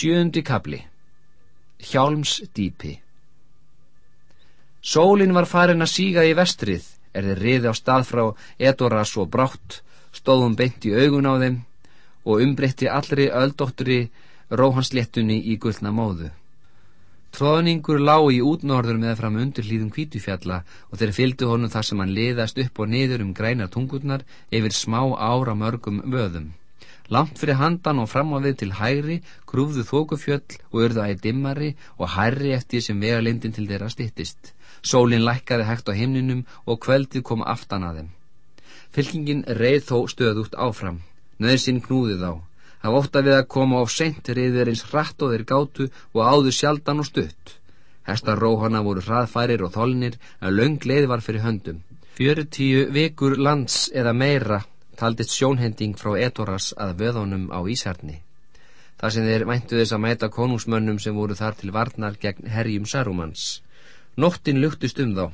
Sjöndi kabli Hjálmsdýpi Sólin var farin að síga í vestrið er þeir riði á stað frá Edoras og brátt stóðum beint í augun á þeim og umbreytti allri öldótturi róhansléttunni í gullna móðu. Tróðningur lá í útnorður með fram undir hlýðum kvítufjalla og þeir fylgdu honum þar sem hann liðast upp og niður um grænar tungurnar yfir smá ára mörgum vöðum. Langt fyrir handan og fram á við til hægri grúfðu þókufjöll og urðu æg dimmari og hærri eftir sem vegalindin til þeirra stittist. Sólinn lækkaði hægt á himninum og kveldið kom aftan að þeim. Fylkingin reið þó stöðugt áfram. Nöðsinn knúði þá. Það ótta við að koma á sent reyðir eins hratt og þeir gátu og áðu sjaldan og stutt. Hestar róhana voru hraðfærir og þolnir en löng leið var fyrir höndum. Fjörutíu vikur lands eða meira taldist sjónhending frá Etoras að vöðunum á Ísarni. Það sem þeir mæntu þess að mæta konungsmönnum sem voru þar til varnar gegn herjum Sarumans. Nóttin luktist um þá.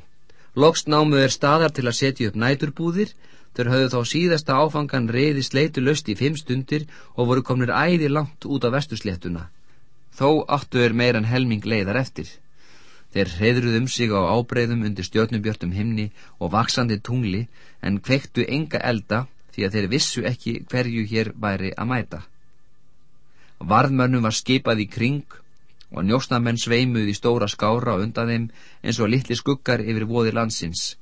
Lokst námuð er staðar til að setja upp næturbúðir, þau höfðu þá síðasta áfangan reyði sleitu löst í fimm stundir og voru komnir æði langt út á vestursléttuna. Þó áttu er meiran helming leiðar eftir. Þeir reyðruð um sig á ábreyðum undir stjórnubjörtum himni og vaksandi tungli en kveiktu enga elda því að þeir vissu ekki hverju hér væri að mæta. Varðmönnum var skipað í kring og njósnamenn sveimuð í stóra skára undan þeim eins og litli skuggar yfir voði landsins.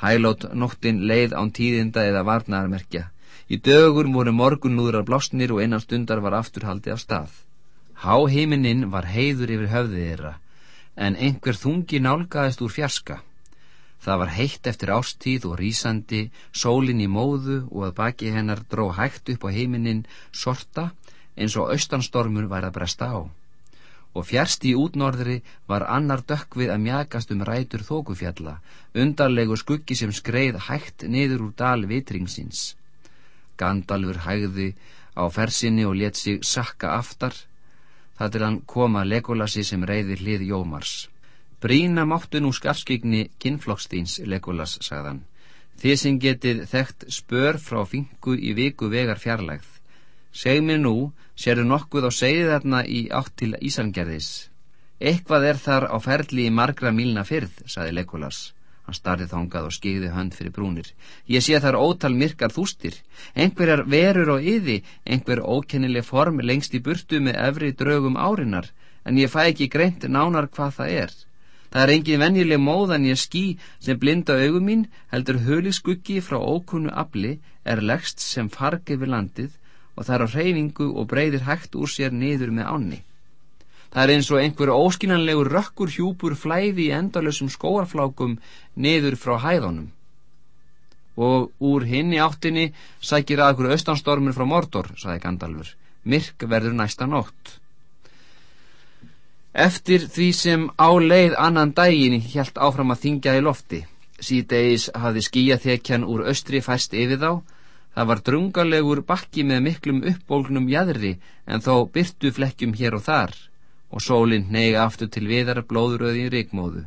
Hælót nóttin leið án tíðinda eða varnarmerkja. Í dögur voru morgunnúðrar blásnir og einan stundar var afturhaldi af stað. Háheimininn var heiður yfir höfðið þeirra, en einhver þungi nálgæðist úr fjarska. Það var heitt eftir ástíð og rýsandi, sólin í móðu og að baki hennar dró hægt upp á heiminin sorta eins og austanstormur væri að bresta á og fjärst í útnorðri var annar dökkvið að mjagast um rætur þókufjalla, undarlegu skuggi sem skreið hægt niður úr dal vitringsins. Gandalfur hægði á fersinni og let sig sakka aftar, það til hann koma Legolasi sem reyði hlið Jómars. Brína máttu nú skafskigni kinnflokkstíns, Legolas, sagðan. Þið sem getið þekkt spör frá fingu í viku vegar fjarlægð. Seg mér nú, sérðu nokkuð á segið þarna í átt til Ísangerðis. Eitthvað er þar á ferli í margra mílna fyrð, saði Legolas. Hann starði þángað og skigði hönd fyrir brúnir. Ég sé þar ótal myrkar þústir. Einhverjar verur og yði, einhver ókennileg form lengst í burtu með efri draugum árinar, en ég fæ ekki greint nánar hvað það er. Það er engin venjuleg móðan ég ský sem blinda augum mín, heldur höli skuggi frá ókunnu afli, er leggst sem fargi við landið og það er á hreyfingu og breyðir hægt úr sér niður með ánni. Það er eins og einhver óskinanlegur rökkur hjúpur flæði í endalösum skóarflákum niður frá hæðunum. Og úr hinni áttinni sækir að okkur austanstormur frá Mordor, saði Gandalfur. Myrk verður næsta nótt. Eftir því sem á leið annan daginn helt áfram að þingja í lofti. Síðdeis hafði skíjaþekjan úr austri fæst yfir þá Það var drungalegur bakki með miklum uppbólgnum jæðri en þó byrtu flekkjum hér og þar og sólinn neyga aftur til viðar blóðröði í reikmóðu.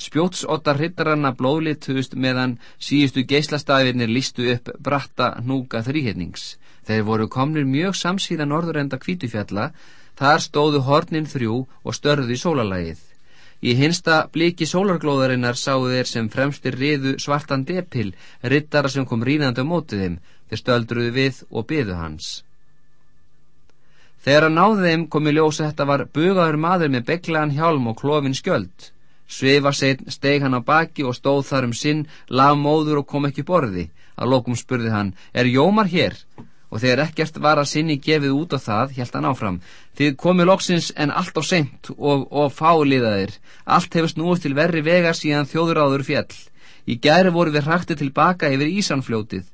Spjótsotta hrittaranna blóðlituðust meðan síðustu geislastafirnir listu upp bratta núga þrýhetnings. Þeir voru komnir mjög samsíða norðurenda kvítufjalla, þar stóðu hornin þrjú og störðu í sólalægið. Í hinsta bliki sólarglóðarinnar sáu þeir sem fremstir riðu svartan depil, rittara sem kom rínandi á mótið þeim, þeir stöldruðu við og byðu hans. Þegar að náðu þeim kom í ljósa þetta var bugaður maður með beglaðan hjálm og klófin skjöld. Sveifa steg hann á baki og stóð þar um sinn, laf móður og kom ekki borði. Að lokum spurði hann, er Jómar hér? Og þegar ekkert var að sinni gefið út á það, helt hann áfram. Þið komið loksins en allt á seint og, og fáliðaðir. Allt hefur snúið til verri vegar síðan þjóðuráður fjell. Í gæri voru við hrakti tilbaka yfir Ísanfljótið.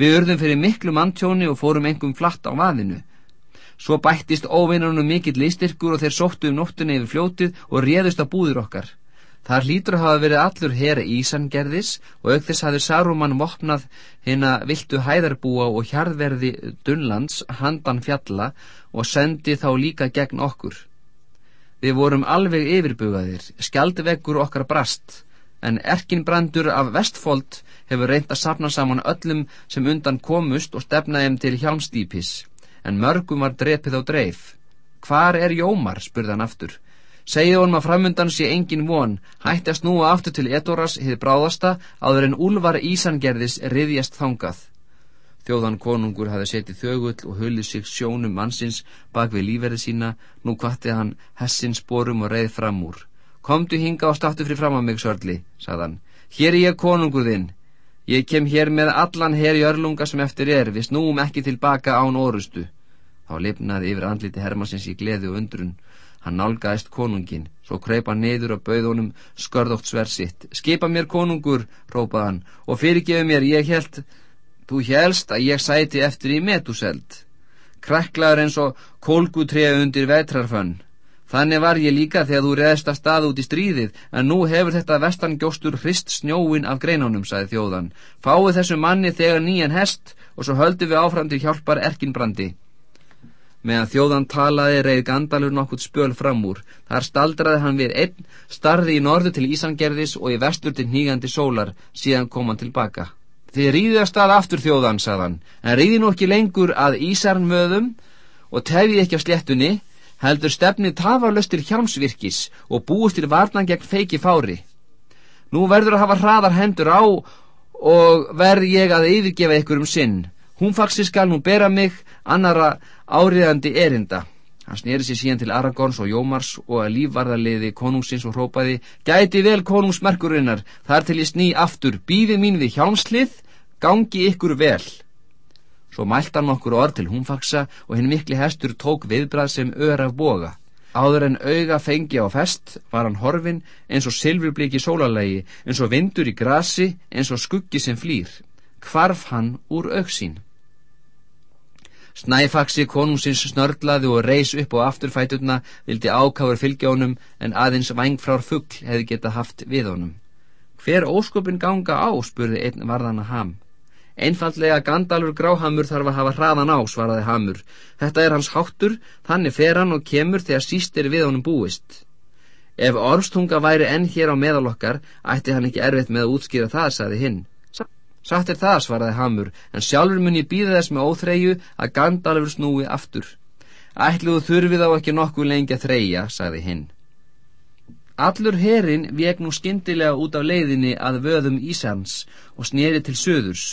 Við urðum fyrir miklu manntjóni og fórum engum flatt á vaðinu. Svo bættist óvinnunum mikill leistyrkur og þeir sóttu um nóttunni yfir fljótið og réðust að búður okkar. Þar hlýtur hafa verið allur hera Ísangerðis og auk þess hafði Saruman vopnað hérna viltu hæðarbúa og hjarðverði Dunlands handan fjalla og sendi þá líka gegn okkur. Við vorum alveg yfirbugaðir, skjaldveggur okkar brast, en erkinbrandur af vestfold hefur reynd að sapna saman öllum sem undan komust og stefnaðum til hjálmstýpis, en mörgum var drepið á dreif. Hvar er Jómar? spurði hann aftur. Segið honum að framundan sé engin von, hætti að snúa aftur til Edoras hið bráðasta áður en úlvar Ísangerðis riðjast þangað. Þjóðan konungur hafi setið þögull og hulið sig sjónum mannsins bak við líferði sína, nú kvatti hann hessins sporum og reið fram úr. Komdu hinga og startu fri fram á mig, sörli, sagðan. Hér er ég konungur þinn. Ég kem hér með allan her í örlunga sem eftir er, við snúum ekki tilbaka án orustu. Þá lifnaði yfir andliti Hermansins í gleði og undrun. Hann nálgæðist konungin, svo kreupa niður og bauð honum skörðótt sver sitt. Skipa mér konungur, rópað hann, og fyrirgefu mér, ég held Þú helst að ég sæti eftir í metuseld. Kræklaður eins og kólgutrega undir vetrarfönn. Þannig var ég líka þegar þú reðst að stað út í stríðið, en nú hefur þetta vestangjóstur hrist snjóin af greinunum, sagði þjóðan. Fáið þessu manni þegar nýjan hest og svo höldu við áfram til hjálpar erkinbrandi. Meðan þjóðan talaði reið Gandalur nokkurt spöl fram úr. Þar staldraði hann við einn, starði í norðu til Ísangerðis og í vestur til nýgandi sólar, síðan kom hann tilbaka. Þið ríðið að aftur þjóðan, sagðan, en ríði nú ekki lengur að Ísarnmöðum og tefið ekki á sléttunni, heldur stefnið tafarlöstir hjálmsvirkis og búist til varnan gegn feiki fári. Nú verður að hafa hraðar hendur á og verð ég að yfirgefa ykkur um sinn. Hún faksi skal nú bera mig annara áriðandi erinda. Hann sneri sér síðan til Aragorns og Jómars og að lífvarðarliði konungsins og hrópaði Gæti vel konungsmerkurinnar, þar til ég sný aftur, býði mín við hjálmslið, gangi ykkur vel. Svo mælt hann okkur orð til húnfaksa og hinn mikli hestur tók viðbrað sem ör af boga. Áður en auga fengi á fest var hann horfin eins og silfurbliki sólalegi, eins og vindur í grasi, eins og skuggi sem flýr. Hvarf hann úr auksín. Snæfaksi konungsins snörlaði og reys upp á afturfæturna, vildi ákáður fylgja honum, en aðeins vangfrár fuggl hefði geta haft við honum. Hver óskupin ganga á, spurði einn varðana ham. Einfallega Gandalur gráhamur þarf að hafa hraðan á, svaraði hamur. Þetta er hans háttur, þannig fer hann og kemur þegar síst er við honum búist. Ef orðstunga væri enn hér á meðalokkar, ætti hann ekki erfitt með að útskýra það, saði hinn. Satt er það, svaraði Hamur, en sjálfur mun ég býða þess með óþreyju að Gandalfur snúi aftur. Ætluðu þurfið á ekki nokkuð lengi að þreyja, sagði hinn. Allur herin veg nú skindilega út af leiðinni að vöðum Ísans og sneri til söðurs.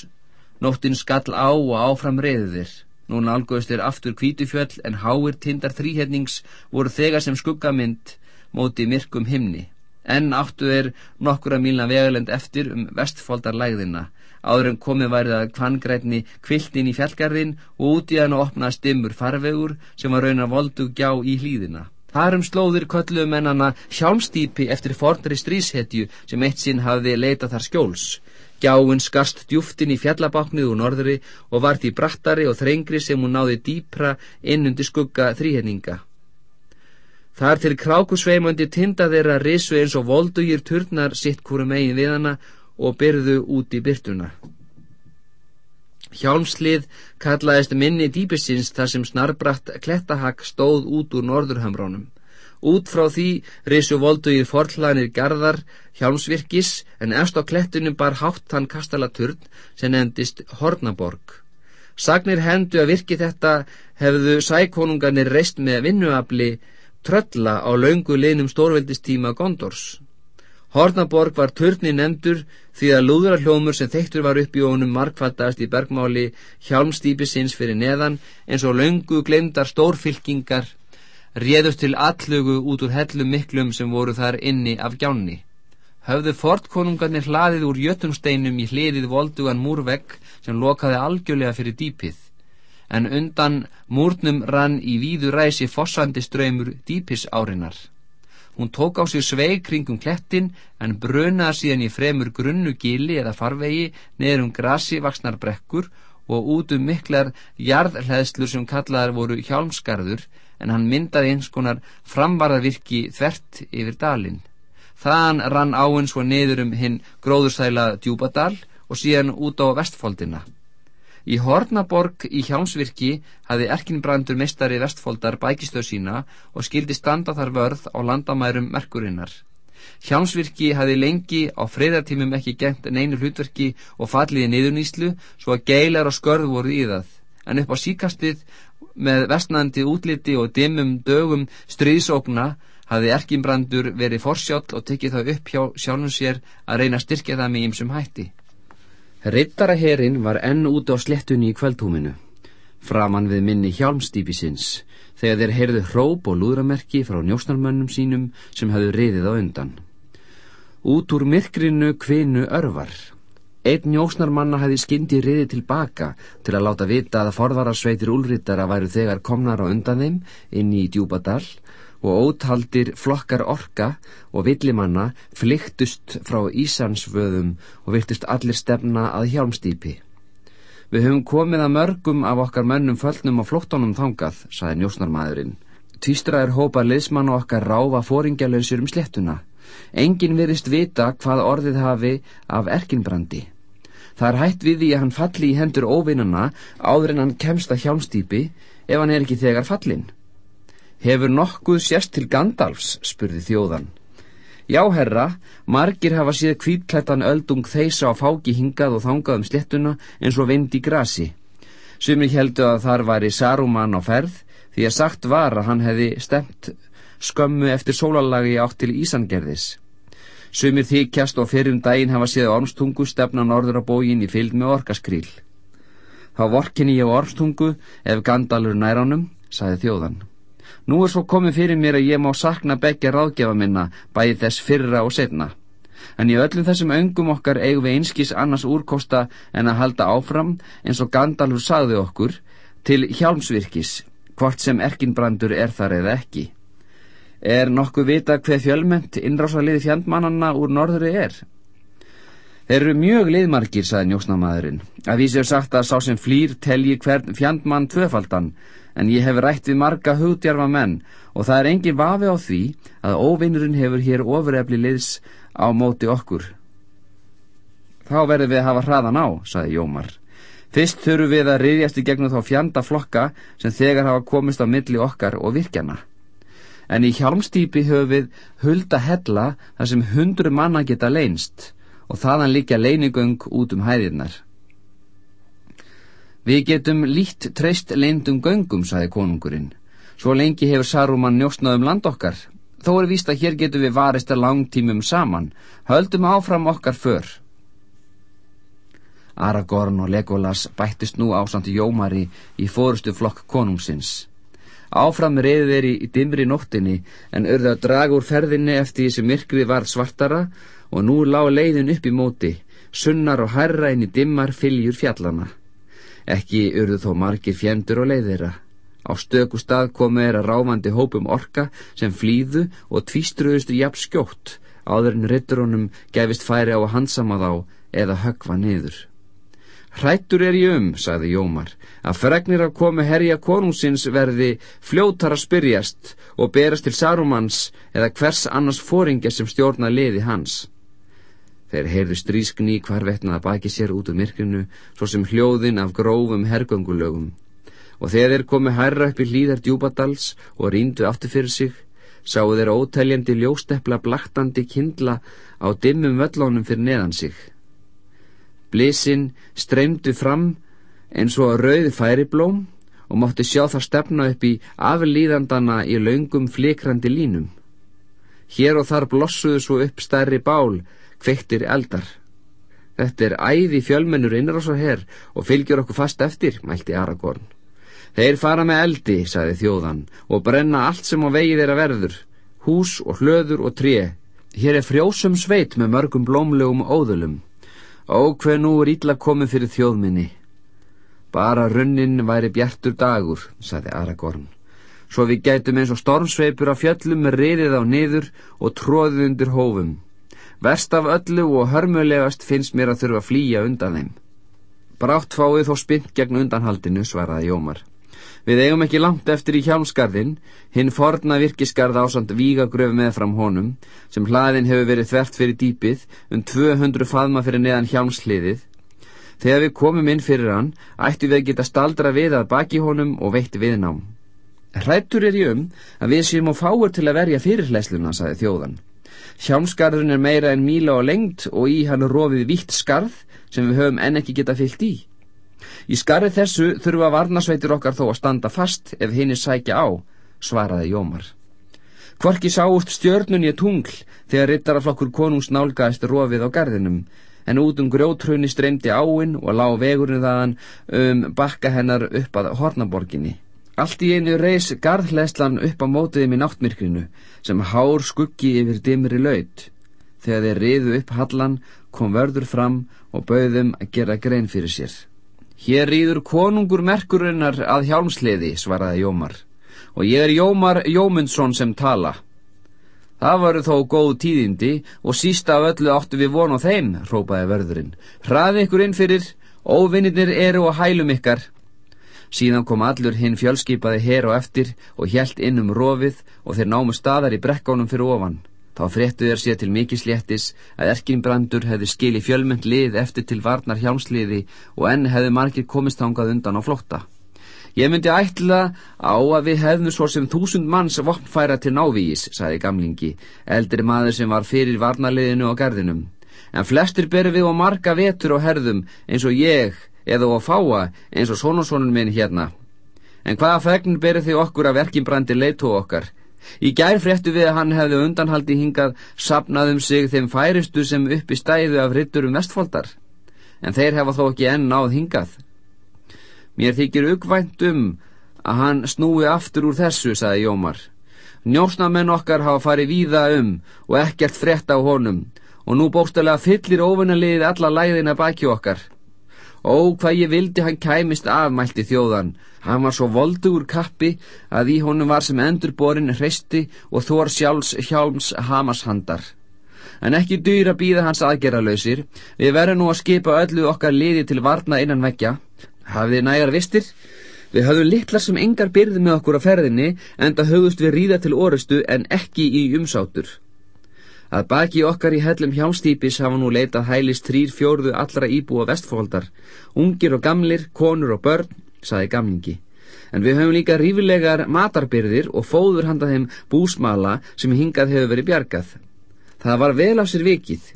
Nóttin skall á og áfram reyðir. Nú nálgóðist er aftur kvítufjöll en háir tindar þrýhernings voru þegar sem skuggamynd móti myrkum himni. Enn áttu er nokkura mílna vegalend eftir um vestfoldarlægðina áður en komið værið að kvangrætni kviltin í fjallgarðin og út í hann og opnaði stimmur farvegur sem var raunar voldu gjá í hlýðina. Þarum slóðir kölluðu mennana hjálmstýpi eftir fornari stríshetju sem eitt sinn hafði leitað þar skjóls. Gjáinn skarst djúftin í fjallabáknið úr norðri og var því brattari og þrengri sem hún náði dýpra innundi skugga þrýhenninga. Þar til krákusveimandi tinda þeirra risu eins og voldugir turnar sitt hverju megin við hana og byrðu út í byrtuna. Hjálmslið kallaðist minni dýpisins þar sem snarbratt klettahakk stóð út úr norðurhamránum. Út frá því risu voldugir forhlaðinir garðar hjálmsvirkis en eftir á klettunum bar háttan kastalaturn sem nefndist Hornaborg. Sagnir hendu að virki þetta hefðu sækonungarnir reist með vinnuafli trölla á laungu linum stórveldistíma Gondors. Hornaborg var törni nefndur því að lúðrarhljómur sem þeittur var upp í honum markfattast í bergmáli hjálmstýpi sinns fyrir neðan eins og laungu glemdar stórfylkingar réðust til allugu út úr hellum miklum sem voru þar inni af gjánni. Höfðu fortkonungarnir hlaðið úr jötumsteinum í hliðið voldugan múrvegg sem lokaði algjörlega fyrir dýpið en undan múrnum rann í víðu ræsi fossandi ströymur dýpis árinar. Hún tók á sig sveig kringum klettin en brunaði síðan í fremur grunnu gili eða farvegi neður um grasi vaksnar brekkur og út um miklar jarðhleðslur sem kallaðar voru hjálmskarður en hann myndaði eins konar framvarðavirki þvert yfir dalinn. Þaðan rann áinn svo neður um hinn gróðursæla djúbadal og síðan út á vestfóldina. Í Hornaborg í Hjámsvirki hafði erkinbrandur mestari vestfoldar bækistöð sína og skildi standa þar vörð á landamærum merkurinnar. Hjámsvirki hafði lengi á freyðartímum ekki gengt neinu hlutverki og falliði niðurnýslu svo að geilar og skörð voru í það, en upp á síkastið með vestnandi útliti og dimmum dögum stríðsókna hafði erkimbrandur verið forsjáll og tekið það upp hjá sjálfum sér að reyna styrkja það með ýmsum hætti. Rittaraherin var enn út á slettunni í kveldhúminu, framann við minni hjálmstýpisins, þegar þeir heyrðu hróp og lúðramerki frá njósnarmönnum sínum sem hafðu riðið á undan. Út úr myrkrinu kvinu örvar Einn njósnarmanna hefði skyndi riði tilbaka til að láta vita að forðararsveitir úlrittara væru þegar komnar á undan þeim inn í djúbadal og ótaldir flokkar orka og villimanna flyktust frá Ísansvöðum og virtust allir stefna að hjálmstýpi. Við höfum komið að mörgum af okkar mönnum föllnum á flóttónum þangað, saði njósnarmæðurinn. Týstraður hópa liðsmann og okkar ráfa fóringjalöðsir um slettuna. Engin verist vita hvað orðið hafi af erkinbrandi. Það er hætt við því að hann falli í hendur óvinnana áður en hann kemst að hjálmstýpi ef hann er ekki þegar fallin. Hefur nokkuð sérst til Gandalfs, spurði þjóðan. Já, herra, margir hafa síða kvítklættan öldung þeisa á fáki hingað og þangað um slettuna eins og vind í grasi. Sumir heldu að þar væri Saruman á ferð því að sagt var að hann hefði stemt skömmu eftir sólalagi átt til Ísangerðis. Sumir þykjast og fyrir um daginn hafa séð ormstungu stefna norður á bógin í fylg með orkaskríl. Þá vorkinni ég á ormstungu ef Gandalur næránum, saði þjóðan. Nú er svo komið fyrir mér að ég má sakna begja ráðgefa minna bæði þess fyrra og setna. En í öllum þessum öngum okkar eigum við einskís annars úrkosta en að halda áfram eins og Gandalur sagði okkur til hjálmsvirkis, hvort sem erkinbrandur er þar eða ekki. Er nokkuð vita hver fjölmönt innrásaliði fjandmannanna úr norðri er? Þeir eru mjög liðmarkir, saði njóksnamaðurinn. Að vísi er sagt að sá sem flýr telji hvern fjandmann tvöfaldan, en ég hef rætt við marga hugdjarfa menn og það er engin vafi á því að óvinnurinn hefur hér ofurefli liðs á móti okkur. Þá verðum við að hafa hraðan á, saði Jómar. Fyrst þurfum við að riðjast í gegnum þá fjanda flokka sem þegar hafa komist á milli okkar og virkjana en í hjálmstýpi höfum við hulda hella þar sem hundru manna geta leinst og þaðan líka leinigöng út um hæðirnar. Við getum lít treyst leindum göngum, saði konungurinn. Svo lengi hefur Saruman njóstnað um land okkar. Þó er víst að hér getum við varist að langtímum saman. Höldum áfram okkar för. Aragorn og Legolas bættist nú ásandi Jómari í fórustu flokk konungsins. Áfram reyði þeir í dimri nóttinni en örðu að draga úr ferðinni eftir því sem myrkrið var svartara og nú lág leiðin upp í móti, sunnar og herra inn í dimmar fylgjur fjallana. Ekki urðu þó margir fjendur og leiðira. Á stöku stað komu að ráfandi hópum orka sem flýðu og tvístruðustu jafn skjótt áður en ritturónum gefist færi á að hansama þá eða högva niður. Hrættur er ég um, sagði Jómar, að fregnir af komu herja konungsins verði fljótar að spyrjast og berast til Sarumans eða hvers annars fóringja sem stjórna liði hans. Þeir heyrðu strískni hvarvetnaða baki sér út úr myrkunu, svo sem hljóðin af grófum hergöngulögum. Og þegar þeir komu hærra upp í hlýðar djúbadals og ríndu aftur fyrir sig, sáu þeir ótæljandi ljóstepla blaktandi kindla á dimmum völlónum fyrir neðan sig. Blísinn streymdu fram eins og rauði færiblóm og mátti sjá það stefna upp í aflýðandana í laungum flikrandi línum. Hér og þar blossuðu svo upp stærri bál, kveiktir eldar. Þetta er æði fjölmennur innrás og fylgjur okkur fast eftir, mælti Aragorn. Þeir fara með eldi, saði þjóðan, og brenna allt sem á vegi þeirra verður, hús og hlöður og tré. Hér er frjósum sveit með mörgum blómlegum óðulum. Ó, hver nú er ítla komið fyrir þjóðminni. Bara runnin væri bjartur dagur, saði Aragorn. Svo við gætum eins og stormsveipur af fjöllum með riðið á niður og tróðið undir hófum. Verst af öllu og hörmulegast finnst mér að þurfa að flýja undan þeim. Brátt fáið þó spint gegn undanhaldinu, svaraði Jómar. Við eigum ekki langt eftir í hjálmskarðin, hinn forna virkiskarð ásand vígagröf með fram honum, sem hlaðin hefur verið þvert fyrir dýpið, um 200 faðma fyrir neðan hjálmsliðið. Þegar við komum inn fyrir hann, ættu við að geta staldra við að baki honum og veitt viðnám. Hrættur er ég um að við séum á fáur til að verja fyrirlesluna, saði þjóðan. Hjálmskarðun er meira en míla og lengt og í hann rofið vitt skarð sem við höfum enn ekki geta fyllt í. Í skarri þessu þurfa varnasveitir okkar þó að standa fast ef henni sækja á, svaraði Jómar. Kvorki sáust stjörnun í tungl þegar rittaraflokkur konungs nálgæðist rofið á garðinum, en út um grjótrunni streymdi áinn og lág vegurinn þaðan um bakka hennar upp að Hornaborginni. Allt í einu reys garðhleislan upp á mótiðum í náttmyrkrinu sem hár skuggi yfir dimri laut. Þegar þeir riðu upp hallan kom vörður fram og bauðum að gera grein fyrir sér. Hér rýður konungur merkurinnar að hjálmsliði, svaraði Jómar, og ég er Jómar Jómundsson sem tala. Það varu þó góð tíðindi og sísta af öllu áttu við von á þeim, rópaði vörðurinn. Hraði ykkur inn fyrir, óvinnir eru og hælum ykkar. Síðan kom allur hinn fjölskipaði her og eftir og hjælt inn um rofið og þeir námu staðar í brekkánum fyrir ofan. Þá fréttu þeir sér til mikið sléttis að erkinbrandur hefði skili fjölmynd lið eftir til varnar hjálmsliði og enn hefði margir komist hangað undan á flotta. Ég myndi ætla á að við hefðum svo sem þúsund manns vopnfæra til návís, sagði gamlingi, eldri maður sem var fyrir varnarliðinu og garðinum. En flestir beru við og marga vetur og herðum eins og ég eða á fáa eins og sonusónun minn hérna. En hvaða fegn berið þið okkur af verkinbrandi leiðtó okkar? Í gær fréttu við að hann hefði undanhaldi hingað sapnaðum sig þeim færistu sem uppi stæðu af ritturum vestfóldar. En þeir hefa þó ekki enn náð hingað. Mér þykir uggvænt um að hann snúi aftur úr þessu, saði Jómar. Njósnamenn okkar hafa farið víða um og ekkert frétt á honum og nú bóstalega fyllir ofunaliðið alla læðina baki okkar. Ó, hvað ég vildi hann kæmist afmælti þjóðan. Hann var svo voldugur kappi að í honum var sem endurborin hreisti og þór sjálfs hjálms hamashandar. En ekki dyr að býða hans aðgerralöysir. Við verðum nú að skipa öllu okkar liði til varna innan vekja. Hafið nægar vistir? Við höfum litlar sem engar byrði með okkur á ferðinni en það höfust við ríða til orustu en ekki í umsátur. Að baki okkar í hellum hjástýpis hafa nú leitað hælis þrýr fjórðu allra íbúa vestfóldar, ungir og gamlir, konur og börn, saði gamlingi. En við höfum líka rífilegar matarbyrðir og fóður handað þeim búsmala sem hingað hefur verið bjargað. Það var vel af sér vikið,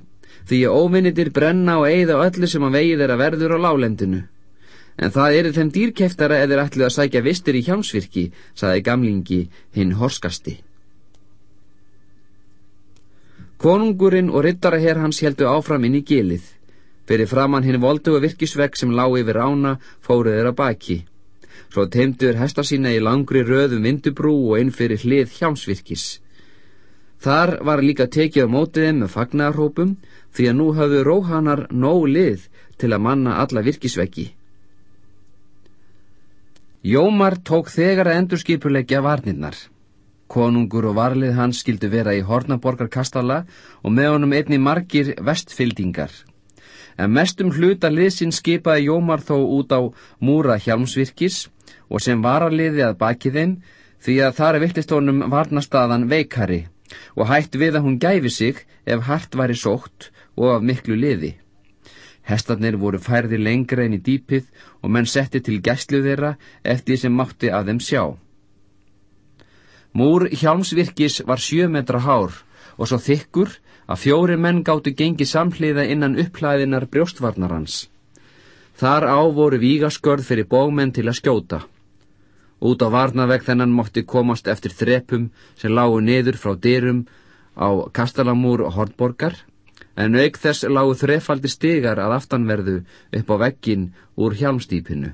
því að óvinnitir brenna og eigða öllu sem að vegið er að verður á lálendinu. En það eru þeim dýrkeftara eða ætluð að sækja vistir í hjámsvirki, saði gamlingi hinn horskasti. Konungurinn og rittaraher hans heldu áfram inn í gilið. Fyrir framann hinn voldu og virkisvegg sem lág yfir ána fóruð þeirra baki. Svo teimduður hesta sína í langri röðum vindubrú og inn fyrir hlið hjámsvirkis. Þar var líka tekið á mótiðið með fagnarhópum því að nú hafðu róhanar nóg lið til að manna alla virkisveggi. Jómar tók þegar að endurskipulegja varnirnar. Konungur og varlið hans skildu vera í Hornaborgarkastala og með honum einni margir vestfyldingar. En mestum hluta liðsinn skipaði Jómar þó út á múra hjálmsvirkis og sem varaliði að baki þeim því að þar viltist honum varnastaðan veikari og hætt við að hún gæfi sig ef hart væri sótt og af miklu liði. Hestarnir voru færði lengra inn í dýpið og menn setti til gæslu þeirra eftir sem mátti að þeim sjá. Múr hjálmsvirkis var sjö metra hár og svo þykkur að fjóri menn gáttu gengi samhliða innan upplæðinar brjóstvarnar hans. Þar á voru vígaskörð fyrir bógmenn til að skjóta. Út á varnavegg þennan mótti komast eftir þrepum sem lágu niður frá dyrum á Kastalamúr og Hortborgar, en auk þess lágu þrefaldi stigar að aftanverðu upp á veggin úr hjálmstýpinu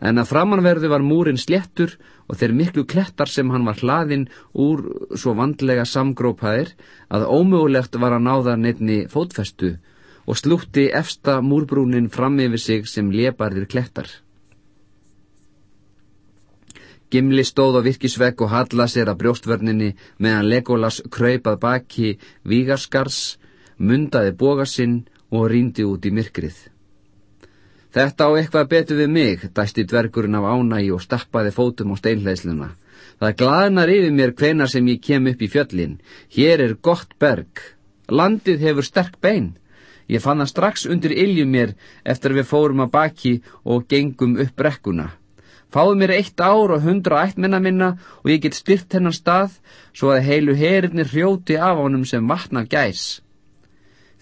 en að framanverðu var múrin sléttur og þeir miklu klettar sem hann var hlaðinn úr svo vandlega samgrópaðir að ómögulegt var að náða nefni fótfestu og slútti efsta múrbrúnin fram yfir sig sem leparðir klettar. Gimli stóð á virkisvegg og halla sér að brjóstvörninni meðan Legolas kraupað baki vígarskars, mundaði bógasinn og rýndi út í myrkrið. Þetta á eitthvað betur við mig, dæsti dvergurinn af ánægi og stappaði fótum á steinhleisluna. Það glaðnar yfir mér hvenar sem ég kem upp í fjöllin. Hér er gott berg. Landið hefur sterk bein. Ég fann það strax undir iljum mér eftir við fórum að baki og gengum upp brekkuna. Fáðu mér eitt ár og hundra ættmenna minna og ég get styrt hennan stað svo að heilu herinir hrjóti af honum sem vatna gæs.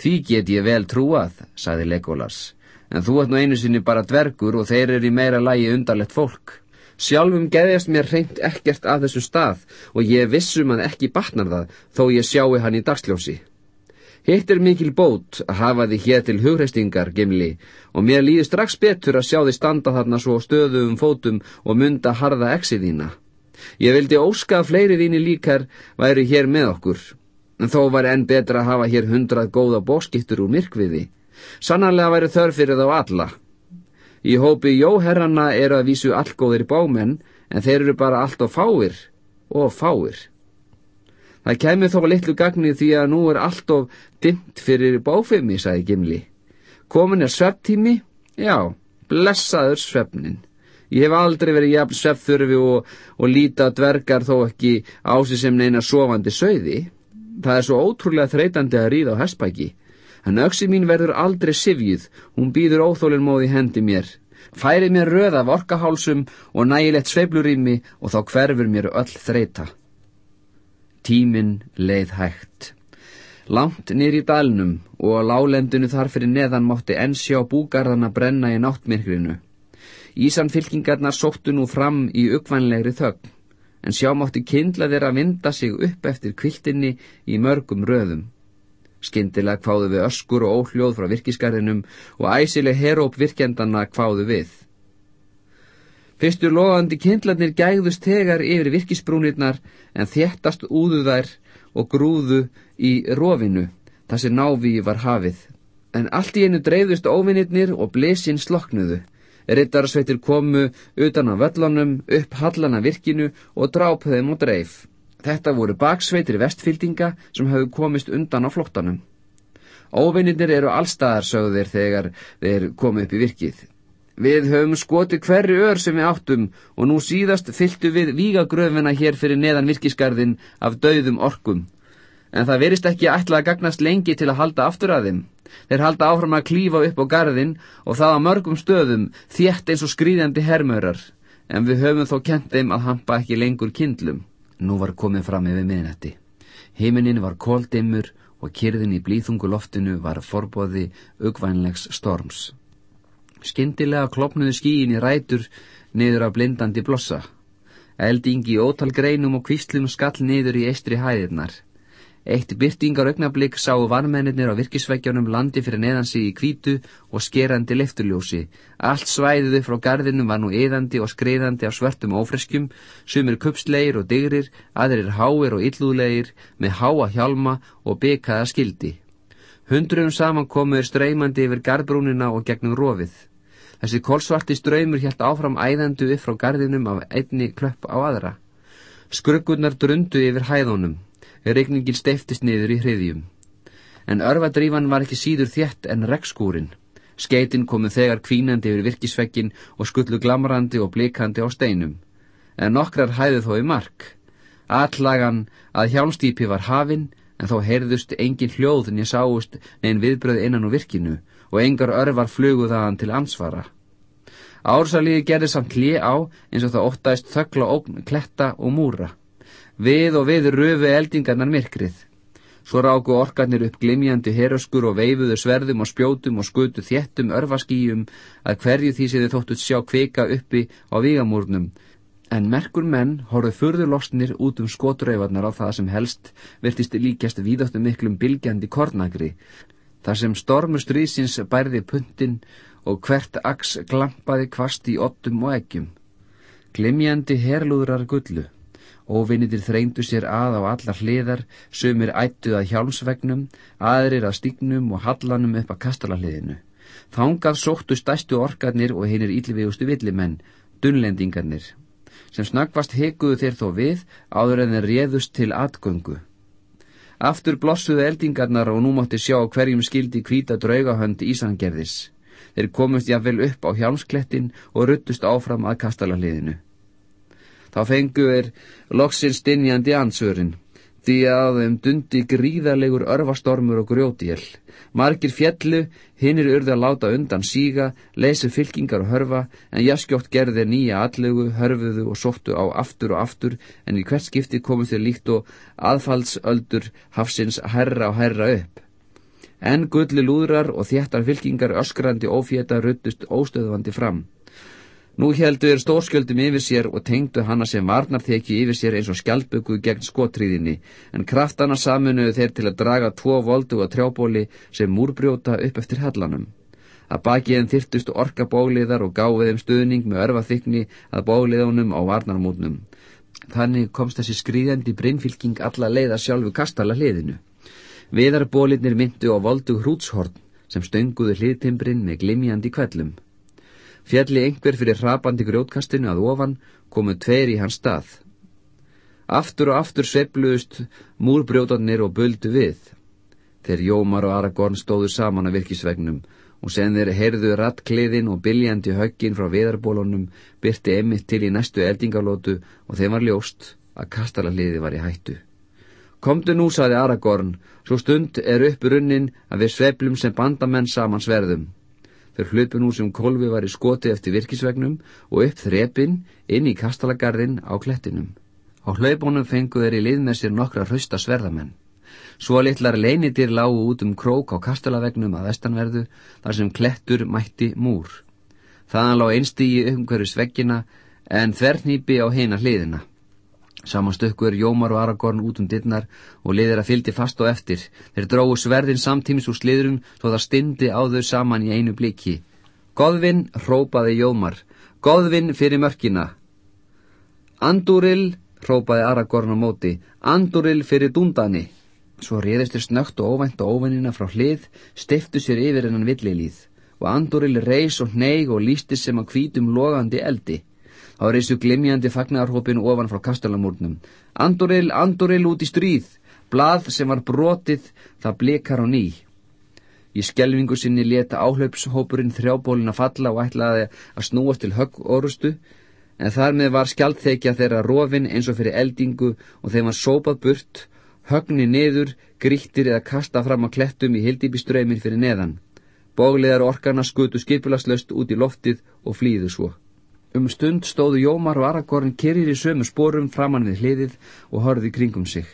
Því get ég vel trúað, saði Legolas en þú ert nú einu sinni bara dvergur og þeir eru í meira lægi undarlegt fólk. Sjálfum geðjast mér reynd ekkert að þessu stað og ég vissum að ekki batnar það þó ég sjáu hann í dagsljósi. Hitt er mikil bót að hafa því hér til hugreistingar, Gimli, og mér líði strax betur að sjá því standa þarna svo stöðum fótum og mynda harða exið þína. Ég vildi óska að fleiri þínu líkar væri hér með okkur, en þó var enn betra að hafa hér hundrað góða bóskittur úr myrkviði. Sannarlega væri þörf fyrir þá alla. Í hópi jóherrana eru að vísu allgóðir bámenn, en þeir eru bara allt og fáir, og fáir. Það kemur þó litlu gagni því að nú er allt of dimt fyrir báfemi, sagði Gimli. Komin er svepptími? Já, blessaður sveppnin. Ég hef aldrei verið jafn sveppþurfi og, og líta dvergar þó ekki ási sem neina sofandi söiði. Það er svo ótrúlega þreytandi að ríða á hestbæki en öksi mín verður aldrei sifjuð, hún býður óþólinn móði hendi mér. Færi mér röð af orkahálsum og nægilegt sveiflurými og þá hverfur mér öll þreita. Tíminn leið hægt. Langt nýr í dalnum og á lálendinu þar fyrir neðan mátti enn sjá búgarðana brenna í náttmirkrinu. Ísanfylkingarnar sóttu nú fram í uppvænlegri þögn, en sjá mátti kindla þeirra vinda sig upp eftir kviltinni í mörgum röðum. Skyndilega kváðu við öskur og óhljóð frá virkisgarðinum og æsileg heróp virkjandana kváðu við. Fyrstur loðandi kindlarnir gægðust tegar yfir virkisbrúnirnar en þéttast úðu þær og grúðu í rofinu, þar sem návíi var hafið. En allt í einu dreifðust óvinnirnir og blesinn sloknuðu. Rittarsveitir komu utan á völlunum, upp hallana virkinu og drápuð þeim og dreif. Þetta voru baksveitir vestfyltinga sem hafðu komist undan á flottanum. Óvinnir eru allstaðar, sögðu þeir þegar þeir komu upp í virkið. Við höfum skotið hverju ör sem við áttum og nú síðast fylgtu við vígagröfina hér fyrir neðan virkisgarðin af dauðum orkum. En það verist ekki ætla að gagnast lengi til að halda aftur að þeim. Þeir halda áfram að klífa upp á garðin og það á mörgum stöðum þétt eins og skrýðandi hermörar. En við höfum þó kent þeim að hampa ekki lengur kindlum. Nú var komið fram yfir miðnætti. Heiminin var kóldimur og kyrðin í blíþungu loftinu var forbóði ugvænlegs storms. Skyndilega klopnuðu skíin í rætur niður af blindandi blossa. Eldingi í ótal greinum og kvíslum skall niður í eistri hæðirnar. Eitt byrtingar augnablík sáu varmennir á virkisveggjónum landi fyrir neðansi í kvítu og skerandi lefturljósi. Allt svæðið frá gardinum var nú eðandi og skreiðandi á svörtum ófreskjum, sumir kupslegir og digrir, aðrir háir og illúlegir, með háa hjálma og bykaða skildi. Hundruðum saman komuður streymandi yfir gardbrúnina og gegnum rofið. Þessi kolsvarti ströymur helt áfram æðandu upp frá gardinum af einni klöpp á aðra. Skruggunar drundu yfir hæðunum. Regningin steiftist niður í hriðjum. En örvadrífan var ekki síður þjætt en regnskúrin. Skeitin komu þegar kvínandi yfir virkisvekkin og skullu glamrandi og blikandi á steinum. En nokkrar hæðu þó í mark. Allagan að hjálmstýpi var hafinn, en þó heyrðust engin hljóð en ég sáust negin viðbröð innan úr virkinu og engar örvar fluguðaðan til ansvara. Ársalíði gerði samt hlið á eins og það óttaðist þöggla ógn, kletta og múra. Við og við röfu eldingarnar myrkrið. Svo ráku orkarnir upp glimjandi heraskur og veifuðu sverðum og spjótum og skutu þéttum örfaskýjum að hverju því sem þið þóttut sjá kvika uppi á vígamúrnum. En merkur menn horfðu furðulostnir út um skotröyfarnar á það sem helst virtist líkjast víðáttu miklum bilgjandi kornagri. Þar sem stormu strísins bærði puntin og hvert aks glampaði kvast í ottum og eggjum. Glimjandi herlúðrar gullu. Óvinnitir þreyndu sér að á allar hliðar, sömur ættuð að hjálmsvegnum, aðrir að stígnum og hallanum upp að kastalahliðinu. Þángað sóttu stæstu orkarnir og hinnir ílvegustu villimenn, dunlendingarnir, sem snakvast hekuðu þeir þó við áður en þeir réðust til atgöngu. Aftur blossuðu eldingarnar og nú mátti sjá hverjum skildi kvíta draugahönd Ísangerðis. Þeir komust jáfnvel upp á hjálmsklettin og ruttust áfram að kastalahliðinu. Þá fengu er loksins dinjandi ansvörin, því að þeim dundi gríðarlegur örfastormur og grjótiel. Margir fjellu, hinnir urði að láta undan síga, leysu fylkingar og hörfa, en jaskjótt gerði nýja allegu, hörfuðu og sóttu á aftur og aftur, en í hvert skipti komu þeir líkt og aðfaldsöldur hafsins herra og herra upp. En gulli lúðrar og þéttar fylkingar öskrandi ófétta ruttust óstöðvandi fram. Nú heldu er stórskjöldum yfir sér og tengdu hana sem varnar þeki yfir sér eins og skjaldböku gegn skotriðinni, en kraftana saminuðu þeir til að draga tvo voldu og trjábóli sem múrbrjóta upp eftir hellanum. Að baki þeim þyrtust orka bóliðar og gáði þeim stuðning með örfaþykni að bóliðunum á varnarmótnum. Þannig komst þessi skrýðandi brinnfylking alla leiða sjálfu kastala hliðinu. Viðarbólirnir myndu á voldu hrútshorn sem stönguðu hliðtimbrin með glimjandi kvellum. Fjalli einhver fyrir hrapandi grjótkastinu að ofan komu tveir í hans stað. Aftur og aftur sveifluðust múrbrjóðarnir og buldu við. Þeir Jómar og Aragorn stóðu saman að virkisvegnum og sen þeir heyrðu rattkliðin og biljandi höggin frá viðarbólunum byrti emitt til í næstu eldingalótu og þeim var ljóst að kastalaliði var í hættu. Komdu nú, saði Aragorn, svo stund er upp runnin að við sveplum sem bandamenn saman sverðum. Þeir hlupu nú sem kolvi var í skoti eftir virkisvegnum og upp þrepin inn í kastalagarðin á klettinum. Á hlaupunum fengu þeir í lið með sér nokkra hrausta sverðamenn. Svo litlar leinitir lágu út um krók á kastalavegnum að vestanverðu þar sem klettur mætti múr. Þaðan lág einstígi umhverju sveggina en þvernýpi á heina hliðina. Samanstökku er Jómar og Aragorn út um dittnar og liðir að fyldi fast og eftir. Þeir dróðu sverðin samtímis úr sliðrum svo það stindi á þau saman í einu bliki. Godvin, hrópaði Jómar. Godvin fyrir mörkina. Andúril, hrópaði Aragorn á móti. Andúril fyrir dúndani. Svo réðist þér snögt og óvænt á óvennina frá hlið, stiftu sér yfir hennan villilíð og Andúril reys og neig og lísti sem að hvítum logandi eldi. Þá reysu glimjandi fagnarhópin ofan frá kastalamúrnum. Andoril, Andoril út í stríð, blað sem var brotið, það blikar á ný. Í skelvingu sinni leta áhlaupshópurinn þrjábólin að falla og ætlaði að snúast til högg orustu, en þar með var skjaldþekja þeirra rofin eins og fyrir eldingu og þeim var sópað burt, högni niður, gríttir eða kasta fram á klettum í hildýpiströymin fyrir neðan. Bóglegar orkarna skutu skipulaslaust út í loftið og flýðu svo. Um stund stóðu Jómar og Aragorn kyrir í sömu spórum framann við hliðið og horfið kringum sig.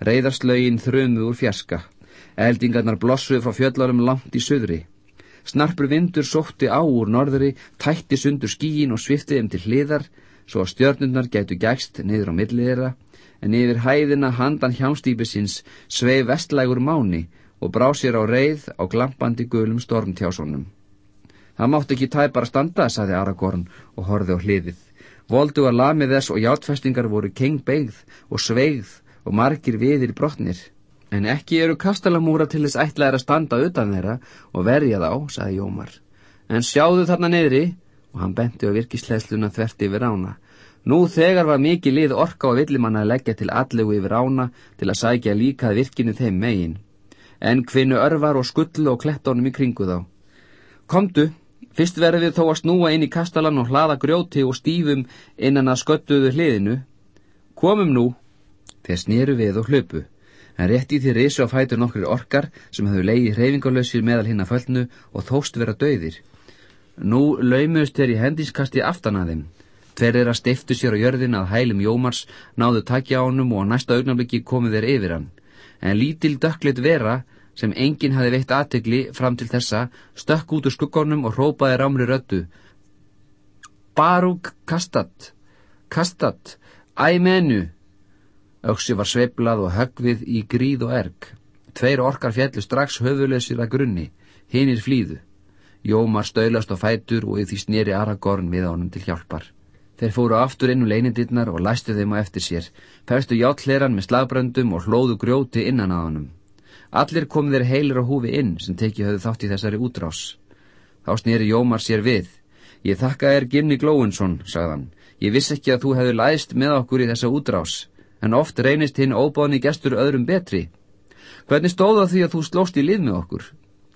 Reyðarslögin þrömuð úr fjerska. Eldingarnar blossuð frá fjöllarum langt í söðri. Snarpur vindur sótti á úr norðri, tætti sundur skíin og sviftið um til hliðar, svo að stjörnundar gætu gægst niður á milliðera, en yfir hæðina handan hjámstýpisins svei vestlægur máni og brá sér á reið á glampandi gulum stormtjásónum. Það mátt ekki tæpar að standa, saði Aragorn og horfið á hliðið. Voldu að lamið þess og játfestingar voru keng beigð og sveigð og margir viðir brotnir. En ekki eru kastalamúra til þess ætlaðir að standa utan þeirra og verja þá, saði Jómar. En sjáðu þarna neyðri, og hann benti á virkisleisluna þverti yfir ána. Nú þegar var mikið lið orka og villimanna að leggja til allegu yfir ána til að sækja líkað virkinu þeim megin. En hvinu örvar og skullu og klettónum í kringu þá. Komdu, Fyrst verðum við þó að snúa inn í kastalan og hlaða grjóti og stífum innan að sköttuðu hliðinu. Komum nú. Þeir snýru við og hlöpu, en rétt í því risu að fætur nokkri orkar sem hefðu leiði hreyfingarlausir meðal hinn að föllnu og þóst vera döðir. Nú laumust þeir í hendinskasti aftan að þeim. Tver er að stiftu sér á jörðin að hælum Jómars, náðu takja á honum og á næsta augnabliki komu þeir yfir hann. En lítil dökklit vera sem enginn hafi veitt aðtegli fram til þessa, stökk út úr skuggonum og rópaði rámri rödu. Barúk kastat, kastat, æmenu. Öksi var sveiblað og höggvið í gríð og erg. Tveir orkar fjallu strax höfuleysir að grunni, hinnir flýðu. Jómar stöylast á fætur og í því snýri Aragorn við honum til hjálpar. Þeir fóru aftur inn úr leinindirnar og læstu þeim á eftir sér, fæstu játleran með slagbröndum og hlóðu grjóti innan að honum. Allir kom þeir heilir á húfi inn sem teki höfðu þátt í þessari útrás. Þá snýri Jómar sér við. Ég þakka þér Gimni Glóinsson, sagðan. Ég vissi ekki að þú hefðu læðist með okkur í þessa útrás, en oft reynist hinn óbáðni gestur öðrum betri. Hvernig stóða því að þú slóst í lið með okkur?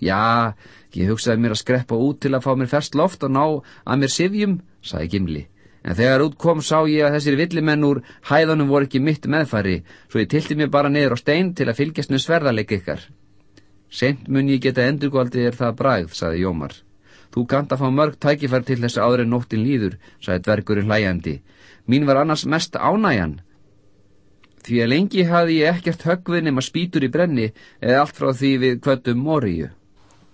Já, ég hugsaði mér að skreppa út til að fá mér ferst loft og ná að mér sifjum, sagði Gimli. En þegar út kom sá ég að þessir villimenn úr hæðanum voru ekki mitt meðfæri, svo ég tilti mér bara niður á stein til að fylgjast með sverðarleik ykkar. Sent mun ég geta endurgóldið er það bræð, saði Jómar. Þú kant að fá mörg tækifær til þess en nóttin líður, saði dvergurinn hlæjandi. Mín var annars mest ánæjan. Því að lengi hafði ég ekkert höggvið nema spýtur í brenni eða allt frá því við kvöldum moríu.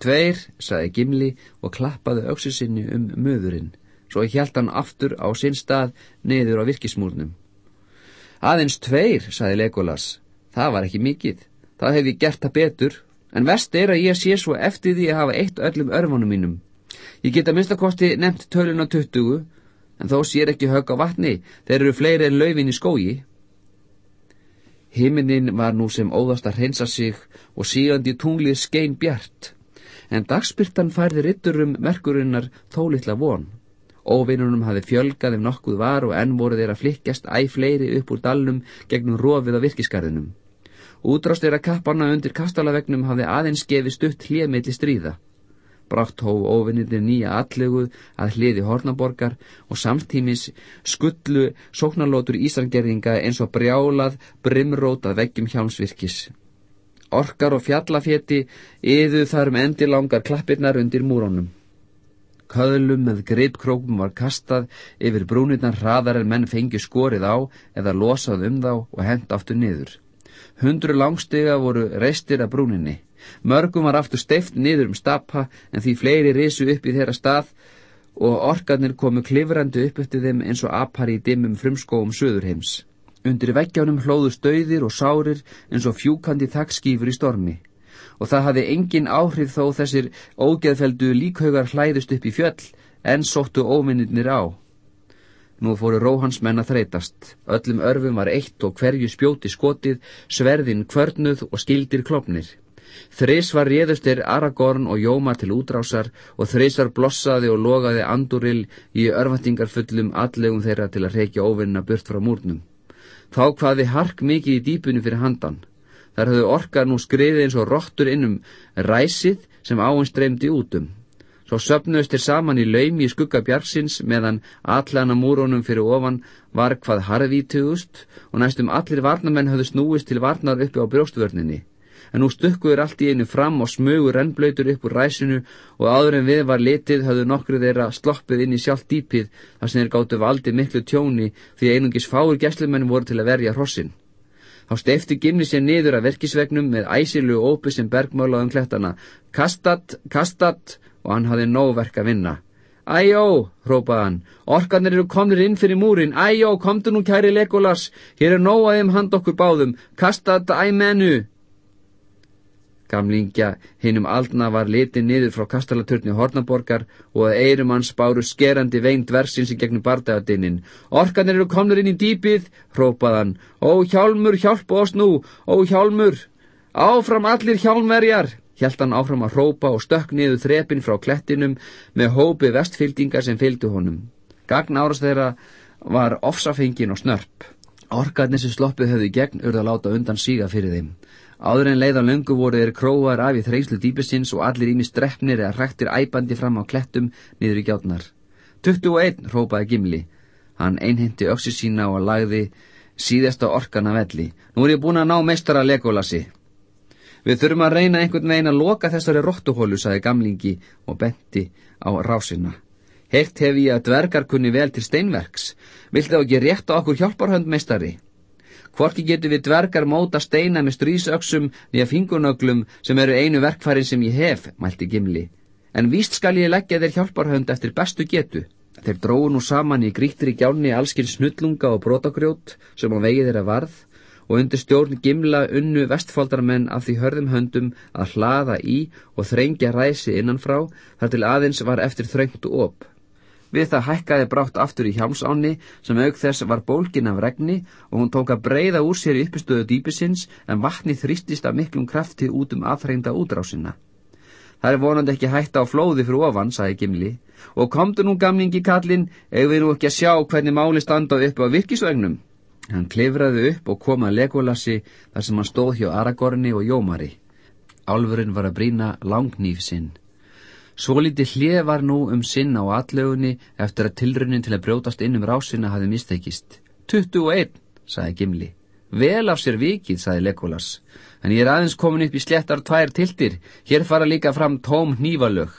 Tveir, saði Gimli og klappaði auksu sinni um möðurinn, svo hjælt hann aftur á sinn stað niður á virkismúrnum. Aðeins tveir, saði Legolas, það var ekki mikið, það hefði gert það betur, en vest er að ég sé svo eftir því að hafa eitt öllum örfunum mínum. Ég get að minnstakosti nefnt tölun á tuttugu, en þó sér ekki högg á vatni, þeir eru fleiri en laufin í skógi. Himinin var nú sem óðast að hreinsa sig og sígandi tunglið skein bjart, en dagspyrtan færði ritturum merkurinnar þólitla von. Óvinnunum hafi fjölgað ef nokkuð var og enn voru þeir að flikkjast æg fleiri upp úr dalnum gegnum rofið á virkisgarðinum. Útrást að kappana undir kastalavegnum hafi aðeins gefið stutt hljemiðli stríða. Brátt hóf óvinnirnir nýja allegu að hliði hornaborgar og samtímis skullu sóknarlótur Íslandgerðinga eins og brjálað brimrót að veggjum hjálmsvirkis. Orkar og fjallafétti yðu þar um endilangar klappirnar undir múrónum. Köðlum með greipkrókum var kastað yfir brúnirnar hraðar en menn fengi skorið á eða losað um þá og hend aftur niður. Hundru langstiga voru reistir af brúninni. Mörgum var aftur steift niður um stappa en því fleiri risu upp í þeirra stað og orkarnir komu klifrandi upp eftir þeim eins og apar í dimmum frumskóum söðurheims. Undir veggjánum hlóðu stauðir og sárir eins og fjúkandi þakkskýfur í stormi. Og það hafði engin áhrif þó þessir ógeðfeldu líkhaugar hlæðust upp í fjöll en sóttu óminnirnir á. Nú fóru róhansmenn að þreytast. Öllum örfum var eitt og hverju spjóti skotið, sverðin kvörnuð og skildir klopnir. Þrís var réðustir Aragorn og Jómar til útrásar og þrísar blossaði og logaði anduril í örfattingarfullum allegum þeirra til að reykja óvinna burt frá múrnum. Þá hvaði hark mikið í dýpunni fyrir handan. Þar höfðu orkar nú skriðið eins og róttur innum ræsið sem áins dreymdi útum. Svo söpnuðust þeir saman í laumi í skugga bjargsins meðan allana múrónum fyrir ofan var hvað harðvítugust og næstum allir varnamenn höfðu snúist til varnar uppi á brjóstvörninni en nú stukkuður allt í einu fram og smugur rennblöytur upp úr ræsinu og áður en við var litið höfðu nokkru þeirra sloppið inn í sjálf dýpið þar sem þeir gáttu valdi miklu tjóni því einungis fáur gæslumenn voru til að verja hrossin. Þá steifti Gimli sér niður að verkisvegnum með æsilu ópi sem bergmálaðum klettana. Kastat, kastat og hann hafði nóverk að vinna. Æjó, hrópaði hann, orkanir eru komnir inn fyrir múrin, æjó, komdu nú kæri Legolas, hér er nóaðum hand okkur báðum, kastat æmennu. Gamlingja hinnum aldna var litið niður frá kastalaturni Hornaborgar og að eirum hans báru skerandi vein dversins í gegnum bardagadinnin. Orkanir eru komnur inn í dýpið, hrópaðan. Ó hjálmur, hjálpa oss nú, ó hjálmur. Áfram allir hjálmverjar, hjælt hann áfram að hrópa og stökk niður þrepin frá klettinum með hópi vestfylgdingar sem fylgdu honum. Gagn árast þeirra var ofsafengin og snörp. Orkarnir sem sloppið höfðu gegn urða láta undan síga fyrir þeim. Áður en leið á löngu voru þeir króar af í þreyslu dýpusins og allir ími strefnir eða hrættir æbandi fram á klettum niður í gjátnar. 21, rópaði Gimli. Hann einhendi öksi sína og lagði síðasta orkana velli. Nú er ég búin að ná meistara Legolasi. Við þurfum að reyna einhvern veginn að loka þessari róttuhólu, saði gamlingi og benti á rásina. Heilt hef ég að dvergar kunni vel til steinverks. Vilt þá ekki rétta okkur hjálparhönd meistari? Hvorki getur við dvergar móta steina með strísöksum nýja fingurnöglum sem eru einu verkfærin sem ég hef, mælti Gimli. En víst skal ég leggja þeir hjálparhönd eftir bestu getu. Þeir dróðu nú saman í grítri gjálni allskinn snullunga og brotagrjót sem á vegi þeirra varð og undir stjórn Gimla unnu vestfóldarmenn af því hörðum höndum að hlaða í og þrengja ræsi innanfrá þar til aðeins var eftir þröngt og op. Við það hækkaði brátt aftur í hjálmsáni sem auk þess var bólkin af regni og hún tók að breyða úr sér uppistöðu dýpisins en vatni þrýstist af miklum krafti út um aðhreinda útrásina. Það er vonandi ekki hætta á flóði fyrir ofan, sagði Gimli, og komdu nú gamningi kallin, ef við nú ekki að sjá hvernig máli standað upp á virkisvegnum. Hann klifraði upp og kom að Legolasi þar sem hann stóð hjá Aragorni og Jómari. Álfurinn var að brína langnýf sinn. Svolítið hlið var nú um sinn á allögunni eftir að tilraunin til að brjótast inn um rásina hafi mistekist. 21, sagði Gimli. Vel af sér vikið, sagði Legolas. En ég er aðeins komin upp í slettar tvær tiltir. Hér fara líka fram tóm hnívalög.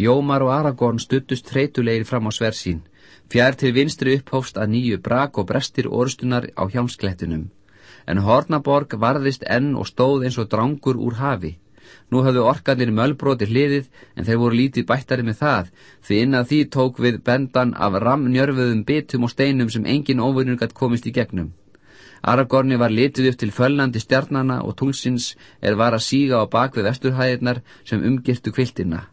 Jómar og Aragorn stuttust þreytulegir fram á sversin. Fjær til vinstri upphófst að nýju brak og brestir orustunar á hjámsklettinum. En Hornaborg varðist enn og stóð eins og drangur úr hafi. Nú hafðu orkanir mölbróti hliðið en þeir voru lítið bættari með það því inn að því tók við bendan af ramnjörfuðum bitum og steinum sem engin óvinnur gætt komist í gegnum. Aragorni var litið upp til föllandi stjarnana og tungsins er var að síga á bakvið vesturhæðirnar sem umgirtu kviltina.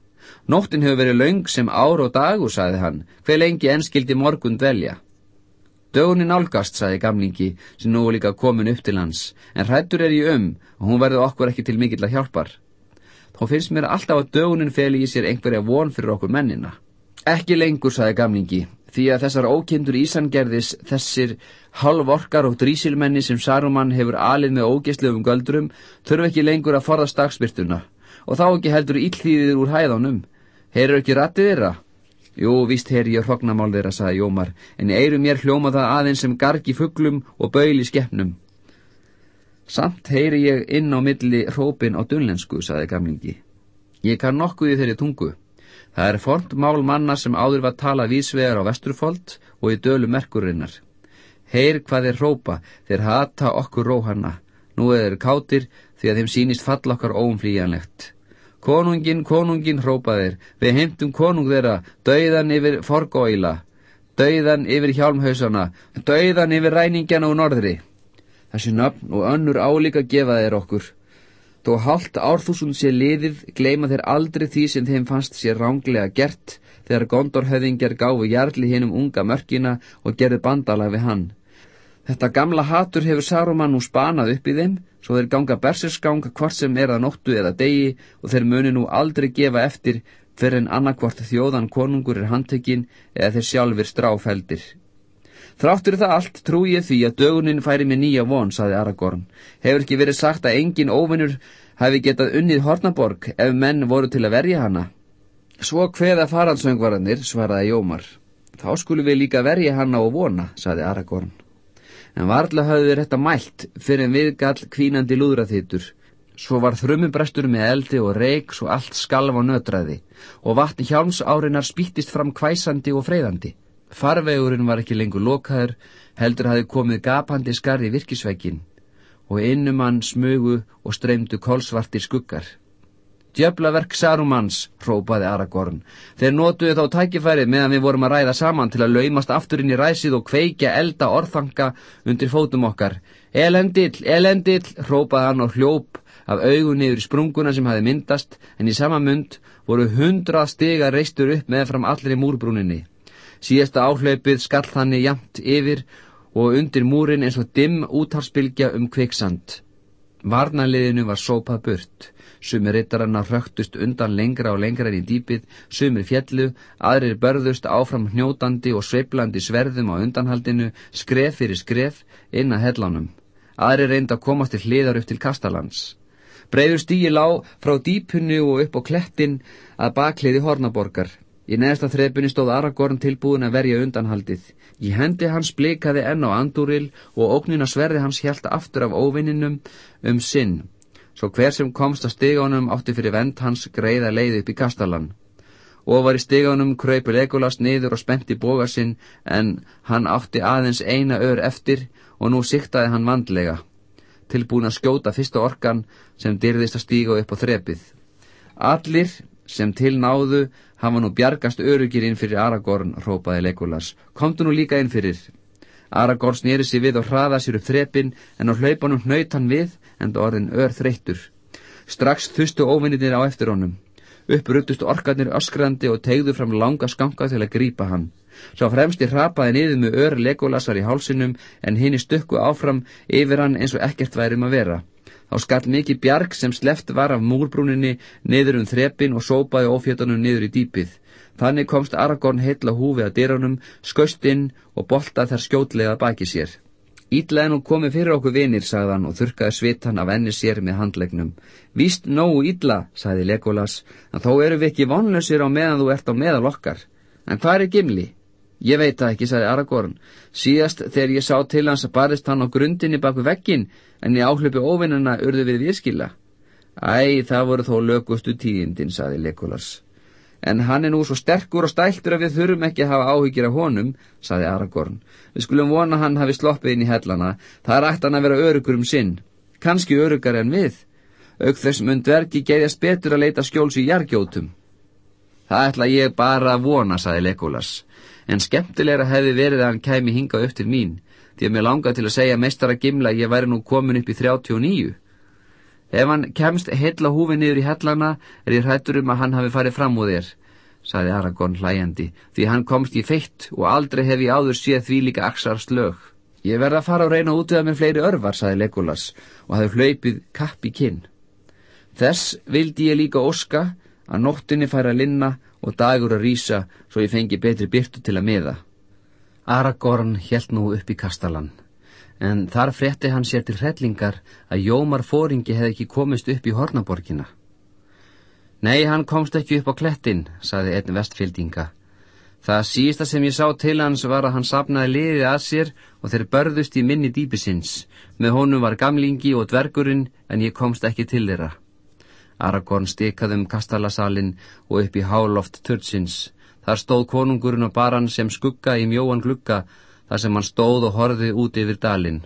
Nóttin hefur verið laung sem ár og dagur, saði hann, hver lengi enskildi morgun dvelja. Dögunin álgast, saði gamlingi, sem nú líka komin upp til hans, en hrættur er ég um og hún verði okkur ekki til mikill að hjálpar þá finnst mér alltaf að dögunin feli í sér einhverja von fyrir okkur mennina. Ekki lengur, saði gamlingi, því að þessar ókindur ísangerðis, þessir halvorkar og drísilmenni sem Saruman hefur alið með ógeslefum göldrum, þurfu ekki lengur að forðast dagsbyrtuna, og þá ekki heldur íllþýðir úr hæðanum. Heyrur ekki rattið þeirra? Jú, víst heyr ég hrognamál þeirra, saði Jómar, en eirum mér hljóma það aðeins sem gargi fugglum og bauli skeppnum. Samt heyri ég inn á milli hrópin á dunlensku, saði gamlingi. Ég kann nokkuð í þeirri tungu. Það er fornt mál manna sem áður var tala vísvegar á vesturfolt og í dölu merkurinnar. Heyr hvað þeir hrópa, þeir hata okkur róhanna. Nú er þeir kátir því að þeim sínist fall okkar óumflýjanlegt. Konungin, konungin, hrópa þeir, við heimtum konung þeirra, dauðan yfir forgóila, dauðan yfir hjálmhausana, dauðan yfir ræningjana úr norðri. Þessi nöfn og önnur álíka gefa þeir okkur. Þó haldt árþúsund sé liðið gleima þeir aldrei því sem þeim fannst sér ránglega gert þegar gondorhöðingjar gáfu jarli hinnum unga mörkina og gerði bandalag við hann. Þetta gamla hatur hefur Saruman nú spanað upp í þeim, svo þeir ganga berserskang hvort sem er að nóttu eða degi og þeir muni nú aldrei gefa eftir fyrir en annarkvort þjóðan konungur er handtekinn eða þeir sjálfur stráfeldir. Þráttur það allt trú ég því að dögunin færi með nýja von, saði Aragorn. Hefur ekki verið sagt að engin óvinnur hafi getað unnið Hornaborg ef menn voru til að verja hana? Svo hveða faransöngvarannir, svaraði Jómar. Þá skulum við líka verja hana og vona, saði Aragorn. En varðla hafði þetta mælt fyrir en viðgall kvínandi lúðraþýtur. Svo var þrumubrestur með eldi og reik svo allt skalv og nötraði og vatni hjálms árinar spýttist fram kvæsandi og freyðandi. Farvegurinn var ekki lengur lokaður, heldur hafi komið gapandi skarði virkisveikin og innum hann smugu og streymdu kolsvartir skuggar. Djöflaverk Sarumans, hrópaði Aragorn. Þeir notuðu þá tækifærið meðan við vorum að ræða saman til að laumast afturinn í ræsið og kveikja elda orðfanga undir fótum okkar. Elendill, elendill, hrópaði hann og hljóp af augun í sprunguna sem hafi myndast en í sama mund voru hundrað stiga reistur upp með fram allir í múrbrúninni. Síðasta áhlaupið skall þannig jamt yfir og undir múrin eins og dimm úthalsbylgja um kviksand. Varnaliðinu var sópað burt. Sumir rittaranna hröktust undan lengra og lengra inn í dýpið, sumir fjellu, aðrir börðust áfram hnjótandi og sveiplandi sverðum á undanhaldinu, skref fyrir skref, inn að hellánum. Aðrir reyndi að komast til hliðar upp til Kastalans. Breiður stíi lág frá dýpunni og upp á klettin að bakliði Hornaborgar. Í neðsta þrepunni stóð Aragorn tilbúin að verja undanhaldið. Í hendi hans blikaði enn á andúril og ógnina sverði hans hjælt aftur af óvinninum um sinn. Svo hver sem komst að stigánum átti fyrir vend hans greiða leið upp í kastalan. Og var í stigánum kröypi Legolas niður og spenti boga sinn en hann átti aðeins eina ör eftir og nú siktaði hann vandlega. Tilbúin að skjóta fyrsta orkan sem dyrðist að stíga upp á þrepið. Allir sem til náðu hafa nú bjargast örugir inn fyrir Aragorn, rópaði Legolas. Komdu nú líka inn fyrir. Aragorn snýri sig við og hraða sér upp þrepin en á hlaupanum hnaut hann við en það orðin ör þreyttur. Strax þustu óvinnitir á eftir honum. Upprutust orkarnir öskrandi og tegðu fram langa skanka til að grípa hann. Svo fremsti hrapaði niður með ör Legolasar í hálsinum en hinn í stökku áfram yfir hann eins og ekkert værum að vera. Þá skall mikið bjarg sem sleft var af múrbrúninni niður um þrepin og sópaði ófjötunum niður í dýpið. Þannig komst Aragorn heitla húfi að dyrunum, skaust inn og boltað þær skjótlega baki sér. Ítla en hún komi fyrir okkur vinir, sagðan og þurkaði svitan af enni sér með handlegnum. Víst nógu ítla, sagði Legolas, en þó eru við ekki vonlausir á meðan þú ert á meðal okkar. En hvað er Gimli? Ég veit það ekki, sagði Aragorn. Síðast þegar ég sá til hans að barist hann á grundinni baku vekkin, en í áhlaupi óvinnana urðu við viðskila. Æ, það voru þó lögustu tíðindin, sagði Legolas. En hann er nú svo sterkur og stæltur að við þurfum ekki að hafa áhyggjur af honum, saði Aragorn. Við skulum vona hann hafi sloppið inn í hellana. Það er ætt hann að vera örugur um sinn. Kanski örugar en við. Auk þess mun dvergi geiðast betur að leita skjóls í jargjótum. Það ætla ég bara að vona, saði Legolas. En skemmtilegra hefði verið að hann kæmi hinga upp til mín, því að mér langa til að segja meistara gimla ég væri nú komin upp í 39. Ef hann kemst heilla húfi niður í hellana er ég hrættur um að hann hafi farið fram úr þér, saði Aragorn hlæjandi, því hann komst í feitt og aldrei hef ég áður séð því líka aksar slög. Ég verða að fara og reyna út við það með fleiri örvar, saði Legolas og hafi hlaupið kapp í kinn. Þess vildi ég líka óska að nóttinni færa linna og dagur að rýsa svo ég fengi betri byrtu til að miða. Aragorn helt nú upp í kastalan en þar frétti hann sér til hrellingar að Jómar fóringi hefði ekki komist upp í Hornaborgina. Nei, hann komst ekki upp á klettin, saði einn vestfildinga. Það sísta sem ég sá til hans var að hann sapnaði liðið að sér og þeir börðust í minni dýpisins. Með honum var gamlingi og dvergurinn en ég komst ekki til þeirra. Aragorn stikaði um kastalasalinn og upp í háloft törtsins. Þar stóð konungurinn og baran sem skugga í mjóan glugga þar sem hann stóð og horfið út yfir dalinn.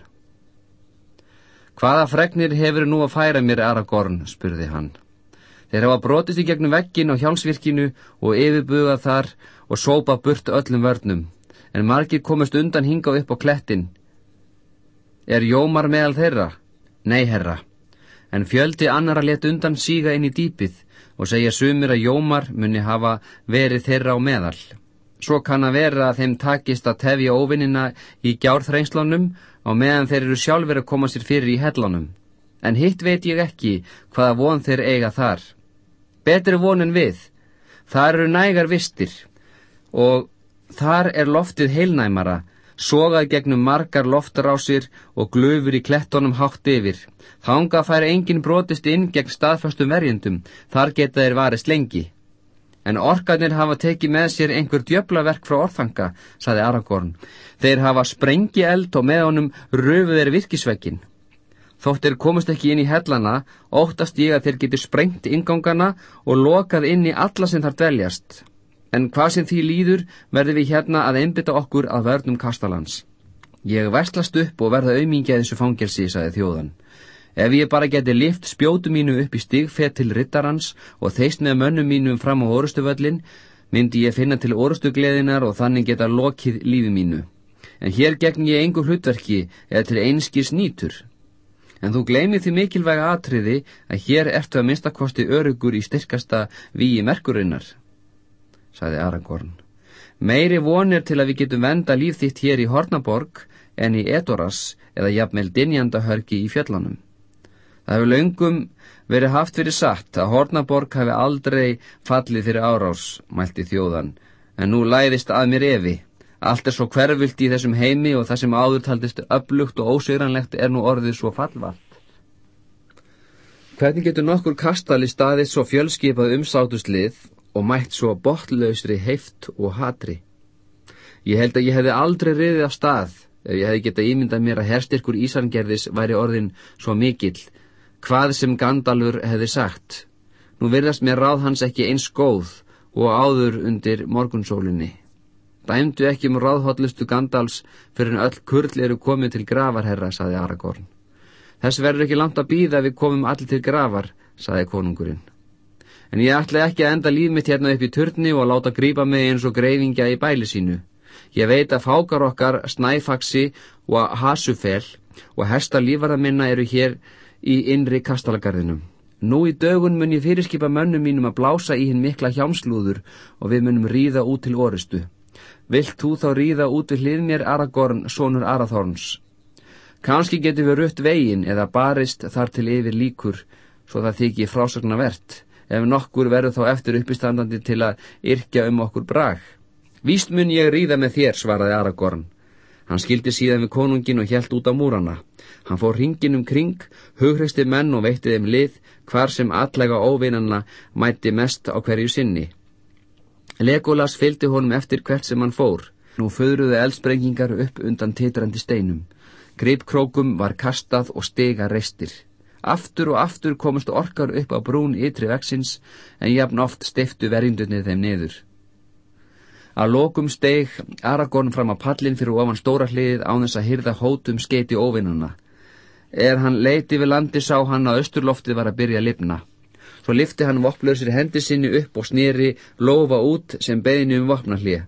Hvaða fregnir hefur nú að færa mér Aragorn, spurði hann. Þeir hafa brotist í gegnum veggin á hjálmsvirkinu og yfirbugað þar og sópa burt öllum vörnum, en margir komist undan hinga upp á klettin. Er Jómar meðal þeirra? Nei, herra. En fjöldi annara let undan síga inn í dýpið og segja sumir að Jómar muni hafa verið þeirra á meðal. Svo kann að vera að þeim takist að tefja óvinnina í gjárþreinslánum á meðan þeir eru sjálfur að koma sér fyrir í hellánum. En hitt veit ég ekki hvaða von þeir eiga þar. Betri von en við. Þar eru nægar vistir og þar er loftið heilnæmara, sogað gegnum margar loftarásir og glöfur í klettonum hátt yfir. Þánga fær engin brotist inn gegn staðfastum verjendum, þar geta þeir varist lengi. En orkanir hafa tekið með sér einhver djöblaverk frá orðfanga, saði Aragorn. Þeir hafa sprengi eld og með honum röfuð þeir virkisvekkin. Þótt þeir komast ekki inn í hellana, óttast ég að þeir geti sprengt ingangana og lokað inn í alla sem þar dveljast. En hvað sem því líður verður við hérna að einbytta okkur að verðnum kastalans. Ég vestlast upp og verða auðmingja þessu fangelsi, saði þjóðan. Ef ég bara geti lift spjótu mínu upp í stigfett til rittarans og þeist með mönnum mínum fram á orustuvöllin, myndi ég finna til orustugleðinar og þannig geta lokið lífi mínu. En hér gegn ég engu hlutverki eða til einskis nýtur. En þú gleymið því mikilvæga atriði að hér ertu að minnstakosti örugur í styrkasta víi merkurinnar, saði Aragorn. Meiri vonir til að við getum venda líf þitt hér í Hornaborg en í Edoras eða jafnvel dinjandahörgi í fjallanum. Það hefur löngum verið haft fyrir satt að Hornaborg hafi aldrei fallið fyrir árás, mælti þjóðan, en nú læðist að mér evi. Allt er svo hverfult í þessum heimi og það sem áður taldist upplugt og ósýranlegt er nú orðið svo fallvalt. Hvernig getur nokkur kastali staðið svo fjölskipað umsátuslið og mætt svo botlausri heift og hatri? Ég held að ég hefði aldrei riðið af stað ef ég hefði getað ímyndað mér að herstyrkur Ísangerðis væri orðin svo mikill hvað sem Gandalfur hefði sagt. Nú virðast mér ráð hans ekki eins góð og áður undir morgunsólinni. Dæmdu ekki um ráðhóllustu Gandals fyrir en öll kurl eru komið til gravarherra, saði Aragorn. Þess verður ekki langt að býða við komum allir til gravar, saði konungurinn. En ég ætla ekki að enda líf mitt hérna upp í turni og láta grípa mig eins og greifingja í bæli sínu. Ég veit að fákar okkar, snæfaksi og hasufel og hesta lífarða minna eru hér í innri kastalagarðinum. Nú í dögun mun ég fyrirskipa mönnum mínum að blása í hinn mikla hjámslúður og við munum ríða út til orustu. Vilt þú þá ríða út við hlið mér Aragorn, sonur Arathorns? Kanski getur við rutt vegin eða barist þar til yfir líkur, svo það þykir frásagna verðt, ef nokkur verður þá eftir uppistandandi til að yrkja um okkur brag. Víst mun ég ríða með þér, svaraði Aragorn. Hann skildi síðan við konungin og hjælt út á múrana. Hann fór hringin um kring, hughreisti menn og veitti þeim lið hvar sem allega óvinnanna mætti mest á hverju sinni. Legolas fylgdi honum eftir hvert sem hann fór. Nú föðruðu eldsprengingar upp undan titrandi steinum. Gripkrókum var kastað og stega reistir. Aftur og aftur komust orkar upp á brún ytri veksins en jafn oft steiftu verjundunni þeim niður. Að lokum steig Aragorn fram á pallin fyrir ofan stóra hliðið án þess að hyrða hótum skeiti óvinnuna. Er hann leiti við landi sá hann að austurloftið var að byrja að lifna. Svo lifti hann vopplausir hendi sinni upp og snýri lofa út sem beðinu um vopnarlið.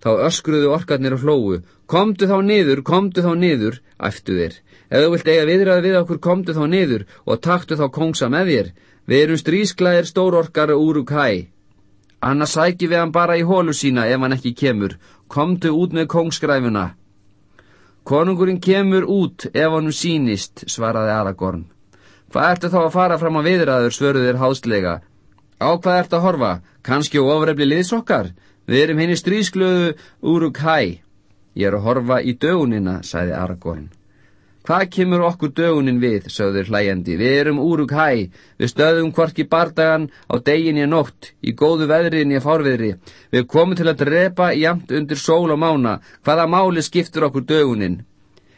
Þá öskruðu orkarnir og hlóu. Komdu þá niður, komdu þá niður, æftu þér. Ef þú vilt eiga viðræði við okkur, komdu þá niður og taktu þá kongsa með þér. Við erum strísklæðir stórorkar úr úr hæ. Annars sæki við hann bara í hólu sína ef hann ekki kemur. Komdu út með kongsgræfuna. Konungurinn kemur út ef hann sínist, svaraði Aragorn. Hvað ertu þá að fara fram á viðræður, svöruðir háslega. Á hvað ertu að horfa? Kanski á ofrefli liðsokkar? Við erum henni strísklöðu úr úr hæ. Ég er að horfa í dögunina, sagði Aragorn. Hvað kemur okkur dögunin við, sögður hlæjandi, við erum úrug hæ, við stöðum hvorki bardagan á deginni og nótt, í góðu veðriðinni og fárviðri, við komum til að drepa jamt undir sól og mána, hvaða máli skiptur okkur dögunin?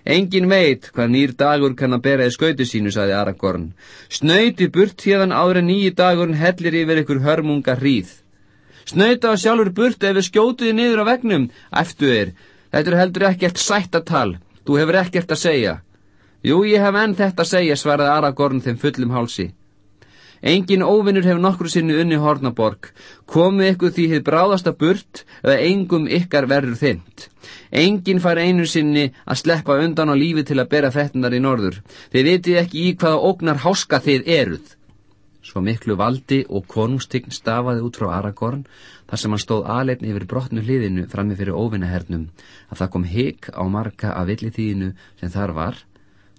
Engin veit hvað nýr dagur kann að bera í skautu sínu, sagði Aragorn. Snöyti burt hérðan en nýji dagurinn hellir yfir ykkur hörmunga hríð. Snöyta á sjálfur burt ef við skjótuði niður á vegnum, eftir þér. Þetta er heldur ekkert sættatal, þú hefur ekkert að segja. Jú, ég hef enn þetta að segja, svaraði Aragorn þeim fullum hálsi. Engin óvinnur hefur nokkru sinni unni Hornaborg. Komið ykkur því hefur bráðasta burt eða engum ykkar verður þynt. Engin fær einu sinni að sleppa undan á lífi til að bera frettunar í norður. Þið vitið ekki í hvaða ógnar háska þið eruð. Svo miklu valdi og konungstign stafaði út frá Aragorn þar sem hann stóð aðleitn yfir brotnu hliðinu frammi fyrir óvinnahernum að það kom higg á marga af villiþýðinu sem þar var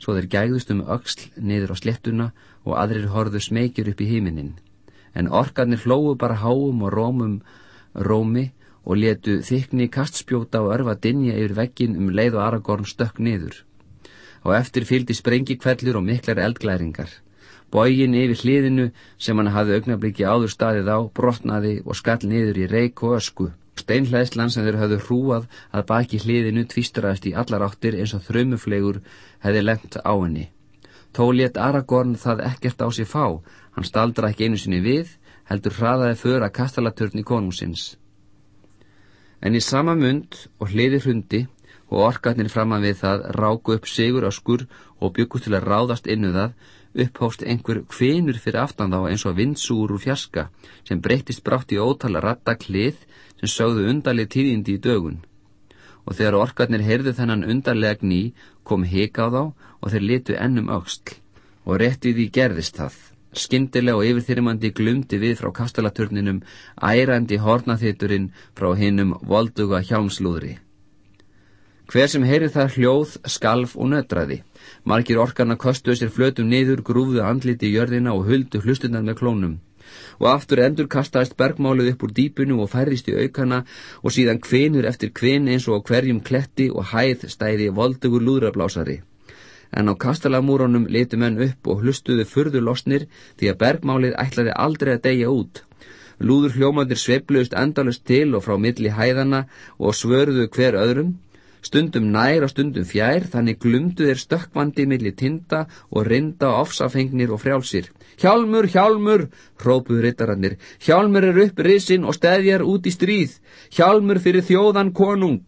svo þeir gægðust um öxl niður á slettuna og aðrir horðu smekjur upp í híminin. En orkarnir hlóðu bara háum og rómum rómi og letu þykni kastspjóta og örfa dinja yfir veggin um leið og Aragorn stökk niður. Og eftir fylgdi sprengikvellur og miklar eldglæringar. Bógin yfir hliðinu sem hann hafði augnabliki áður staðið á brotnaði og skall niður í reik og ösku. Steinhleðslan sem þeir hafðu hrúað að baki hliðinu tvístraðist í allar áttir eins og þrömmuflegur hefði lengt á henni. Tó létt Aragorn það ekkert á sig fá, hann staldra ekki einu sinni við, heldur hraðaði för að kastalaturni konungsins. En í sama mund og hliði hrundi og orkarnir framan við það ráku upp sigur á skur og byggust til að ráðast innu það, upphóst einhver kvinur fyrir aftan þá eins og vindsúur úr fjaska sem breyttist brátt í ótala ratta klið sem sögðu undarleg tíðindi í dögun. Og þegar orkarnir heyrðu þennan undarlega gný, kom hika á þá og þeir litu ennum auksl. Og réttið í gerðist það. Skyndilega og yfirþyrmandi glumdi við frá kastalaturninum ærandi hornaþitturinn frá hinnum volduga hjálmslúðri. Hver sem heyri það hljóð, skalf og nötraði. Margir orkarna kostuðu sér flötum niður, grúfðu andliti í jörðina og huldu hlustunar með klónum og aftur endur kastaðist bergmálið upp úr dýpunu og færðist í aukana og síðan kvinur eftir kvin eins og á hverjum kletti og hæð stæði voldugur lúðrablásari. En á kastalamúronum letu menn upp og hlustuðu furður losnir því að bergmálið ætlaði aldrei að deyja út. Lúður hljómandir sveifluðust endalust til og frá milli hæðana og svörðu hver öðrum stundum nær og stundum fjær, þannig glumdu þeir stökkvandi millir tinda og rinda ofsafengnir og frjálsir. Hjálmur, hjálmur, hrópuðu rittarannir, hjálmur er upp risinn og steðjar út í stríð, hjálmur fyrir þjóðan konung.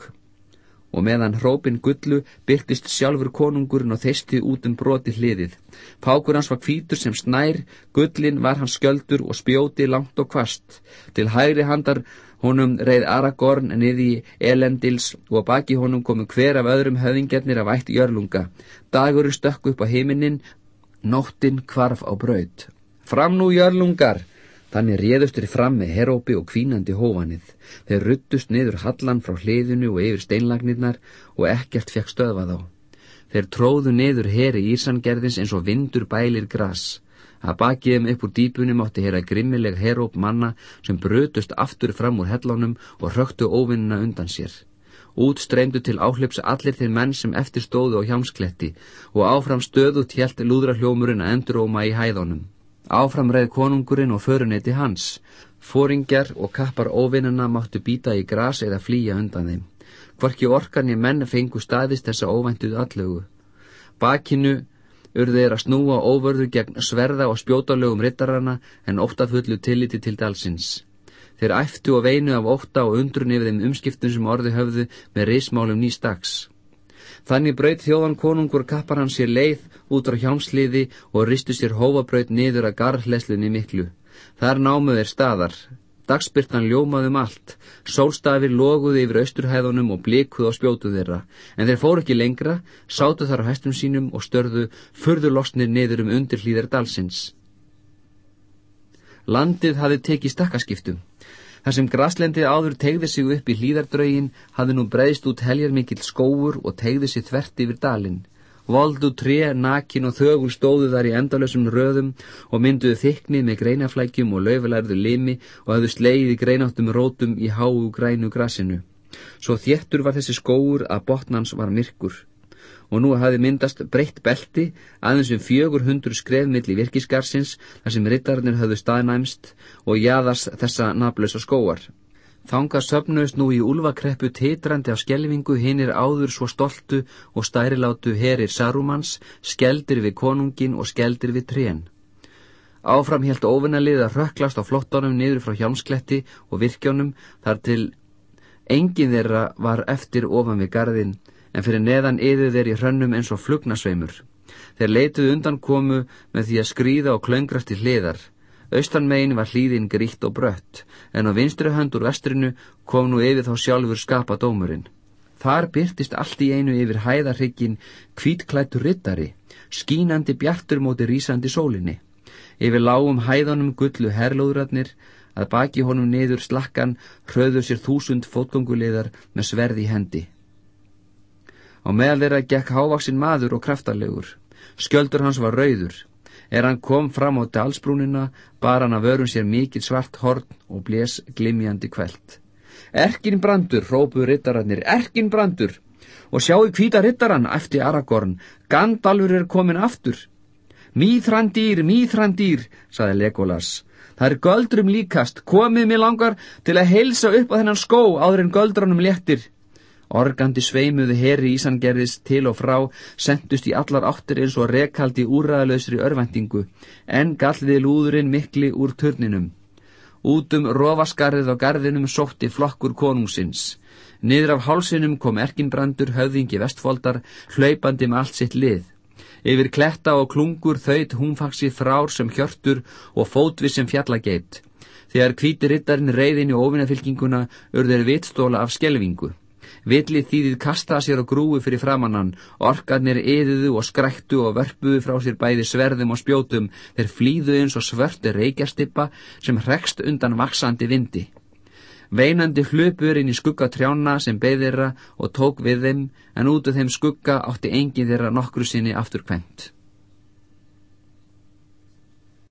Og meðan hrópin gullu byrtist sjálfur konungurinn og þeisti út um broti hliðið. Pákur hans var kvítur sem snær, gullin var hans sköldur og spjóti langt og kvast. Til hægri handar Honum reið Aragorn niði elendils og baki honum komu hver af öðrum höfingjarnir af ætt jörlunga. Dagurinn stökku upp á heiminin, nóttin kvarf á braud. Fram nú jörlungar! Þannig réðustur fram með herópi og kvínandi hófanið. Þeir ruttust niður hallan frá hliðinu og yfir steinlagnirnar og ekkert fekk stöðvað á. Þeir tróðu niður heri Ísangerðins eins og vindur bælir gras. Að bakiðum upp úr dýpunum átti að grimmileg heróp manna sem brötust aftur fram úr hellánum og röktu óvinnina undan sér. Út streymdu til áhlipsa allir þeir menn sem eftir stóðu á hjámskletti og áfram stöðu tjelt lúðra hljómurinn að enduróma í hæðánum. Áfram reið konungurinn og föruneti hans. Fóringjar og kappar óvinnina máttu býta í gras eða flýja undan þeim. Hvorki orkan í menn fengu staðist þessa óvæntuð allögu. Bakinu urðu þeir að snúa óvörðu gegn sverða og spjótalögum rittarana en óttafullu tilliti til dalsins. Þeir æftu og veinu af ótta og undrun yfir þeim umskiptum sem orði höfðu með reysmálum nýst dags. Þannig braut þjóðan konungur kappar hann sér leið út á hjámsliði og ristu sér hófabraut niður að garðleslunni miklu. Þar námu þeir staðar, Dagsbyrtan ljómaðum allt, sólstafir loguði yfir austurhæðunum og blikuð á spjótu þeirra, en þeir fóru ekki lengra, sátu þar á hestum sínum og störðu furðulosnir niður um undirhlýðar dalsins. Landið hafi tekið stakkaskiptum. Þar sem graslendið áður tegði sig upp í hlýðardraugin hafi nú breyðst út heljar mikill skóur og tegði sig þvert yfir dalinn. Voldu tré, nakin og þögul stóðu þar í endalösum röðum og mynduðu þykni með greinaflækjum og laufelærðu limi og hafðu sleiði greináttum rótum í háu grænu grasinu. Svo þéttur var þessi skóur að botnans var myrkur. Og nú hafi myndast breytt belti aðeins um fjögur hundur skrefmiðli virkiskarsins þar sem rittarnir hafðu staðnæmst og jaðas þessa naflösa skóar. Þanga söpnust nú í úlvakreppu titrandi af skelvingu hinnir áður svo stoltu og stærilátu herir Sarumans, skeldir við konungin og skeldir við trén. Áfram helt ofinnalið að rökklast á flottónum niður frá hjálmskletti og virkjónum þar til engin þeirra var eftir ofan við gardin en fyrir neðan yður þeir í hrönnum eins og flugnasveimur. Þeir leituð undan komu með því að skrýða og klöngrast í hliðar. Austan megin var hlýðin grítt og brött, en á vinstri hönd úr vestrinu kom nú yfir þá sjálfur skapa dómurinn. Þar byrtist allt í einu yfir hæðarhyggin kvítklættur rittari, skínandi bjartur móti rýsandi sólinni. Yfir lágum hæðanum gullu herlóðratnir, að baki honum niður slakkan hröður sér þúsund fótgonguleðar með sverði hendi. Á meðal þeirra gekk hávaksin maður og kraftarlegur. Skjöldur hans var rauður. Er hann kom fram á dalsbrúnina, bar hann að vörum sér mikið svart horn og blés glimjandi kveld. Erkin brandur, rópuð rittararnir, erkin brandur! Og sjáu hvíta rittaran, eftir Aragorn, Gandalfur er komin aftur. Mýþrandýr, mýþrandýr, saði Legolas. Það er göldrum líkast, komið mér langar til að heilsa upp á þennan skó áður en göldrunum léttir. Organdi sveimuðu heri Ísangerðis til og frá, sendust í allar áttir eins og rekaldi úræðalösri örvendingu, en galliði lúðurinn mikli úr turninum. Út um rofaskarðið á garðinum sótti flokkur konungsins. Niður af hálsinum kom erkinbrandur höfðingi vestfoldar, hlaupandi með allt sitt lið. Yfir kletta og klungur þauðt húnfaksi frár sem hjörtur og fótvi sem fjallageit. Þegar kvítirittarinn reyðin í ofinafylkinguna urður vitstóla af skelvingu. Villið þýðið kastaða sér á grúi fyrir framannan, orkarnir yðuðu og skræktu og vörpuðu frá sér bæði sverðum og spjótum, þeir flýðu eins og svörti reykjastippa sem hrekst undan vaksandi vindi. Veinandi hlupur inn í skugga trjána sem beð þeirra og tók við þeim, en út af þeim skugga átti engin þeirra nokkru sinni aftur kvent.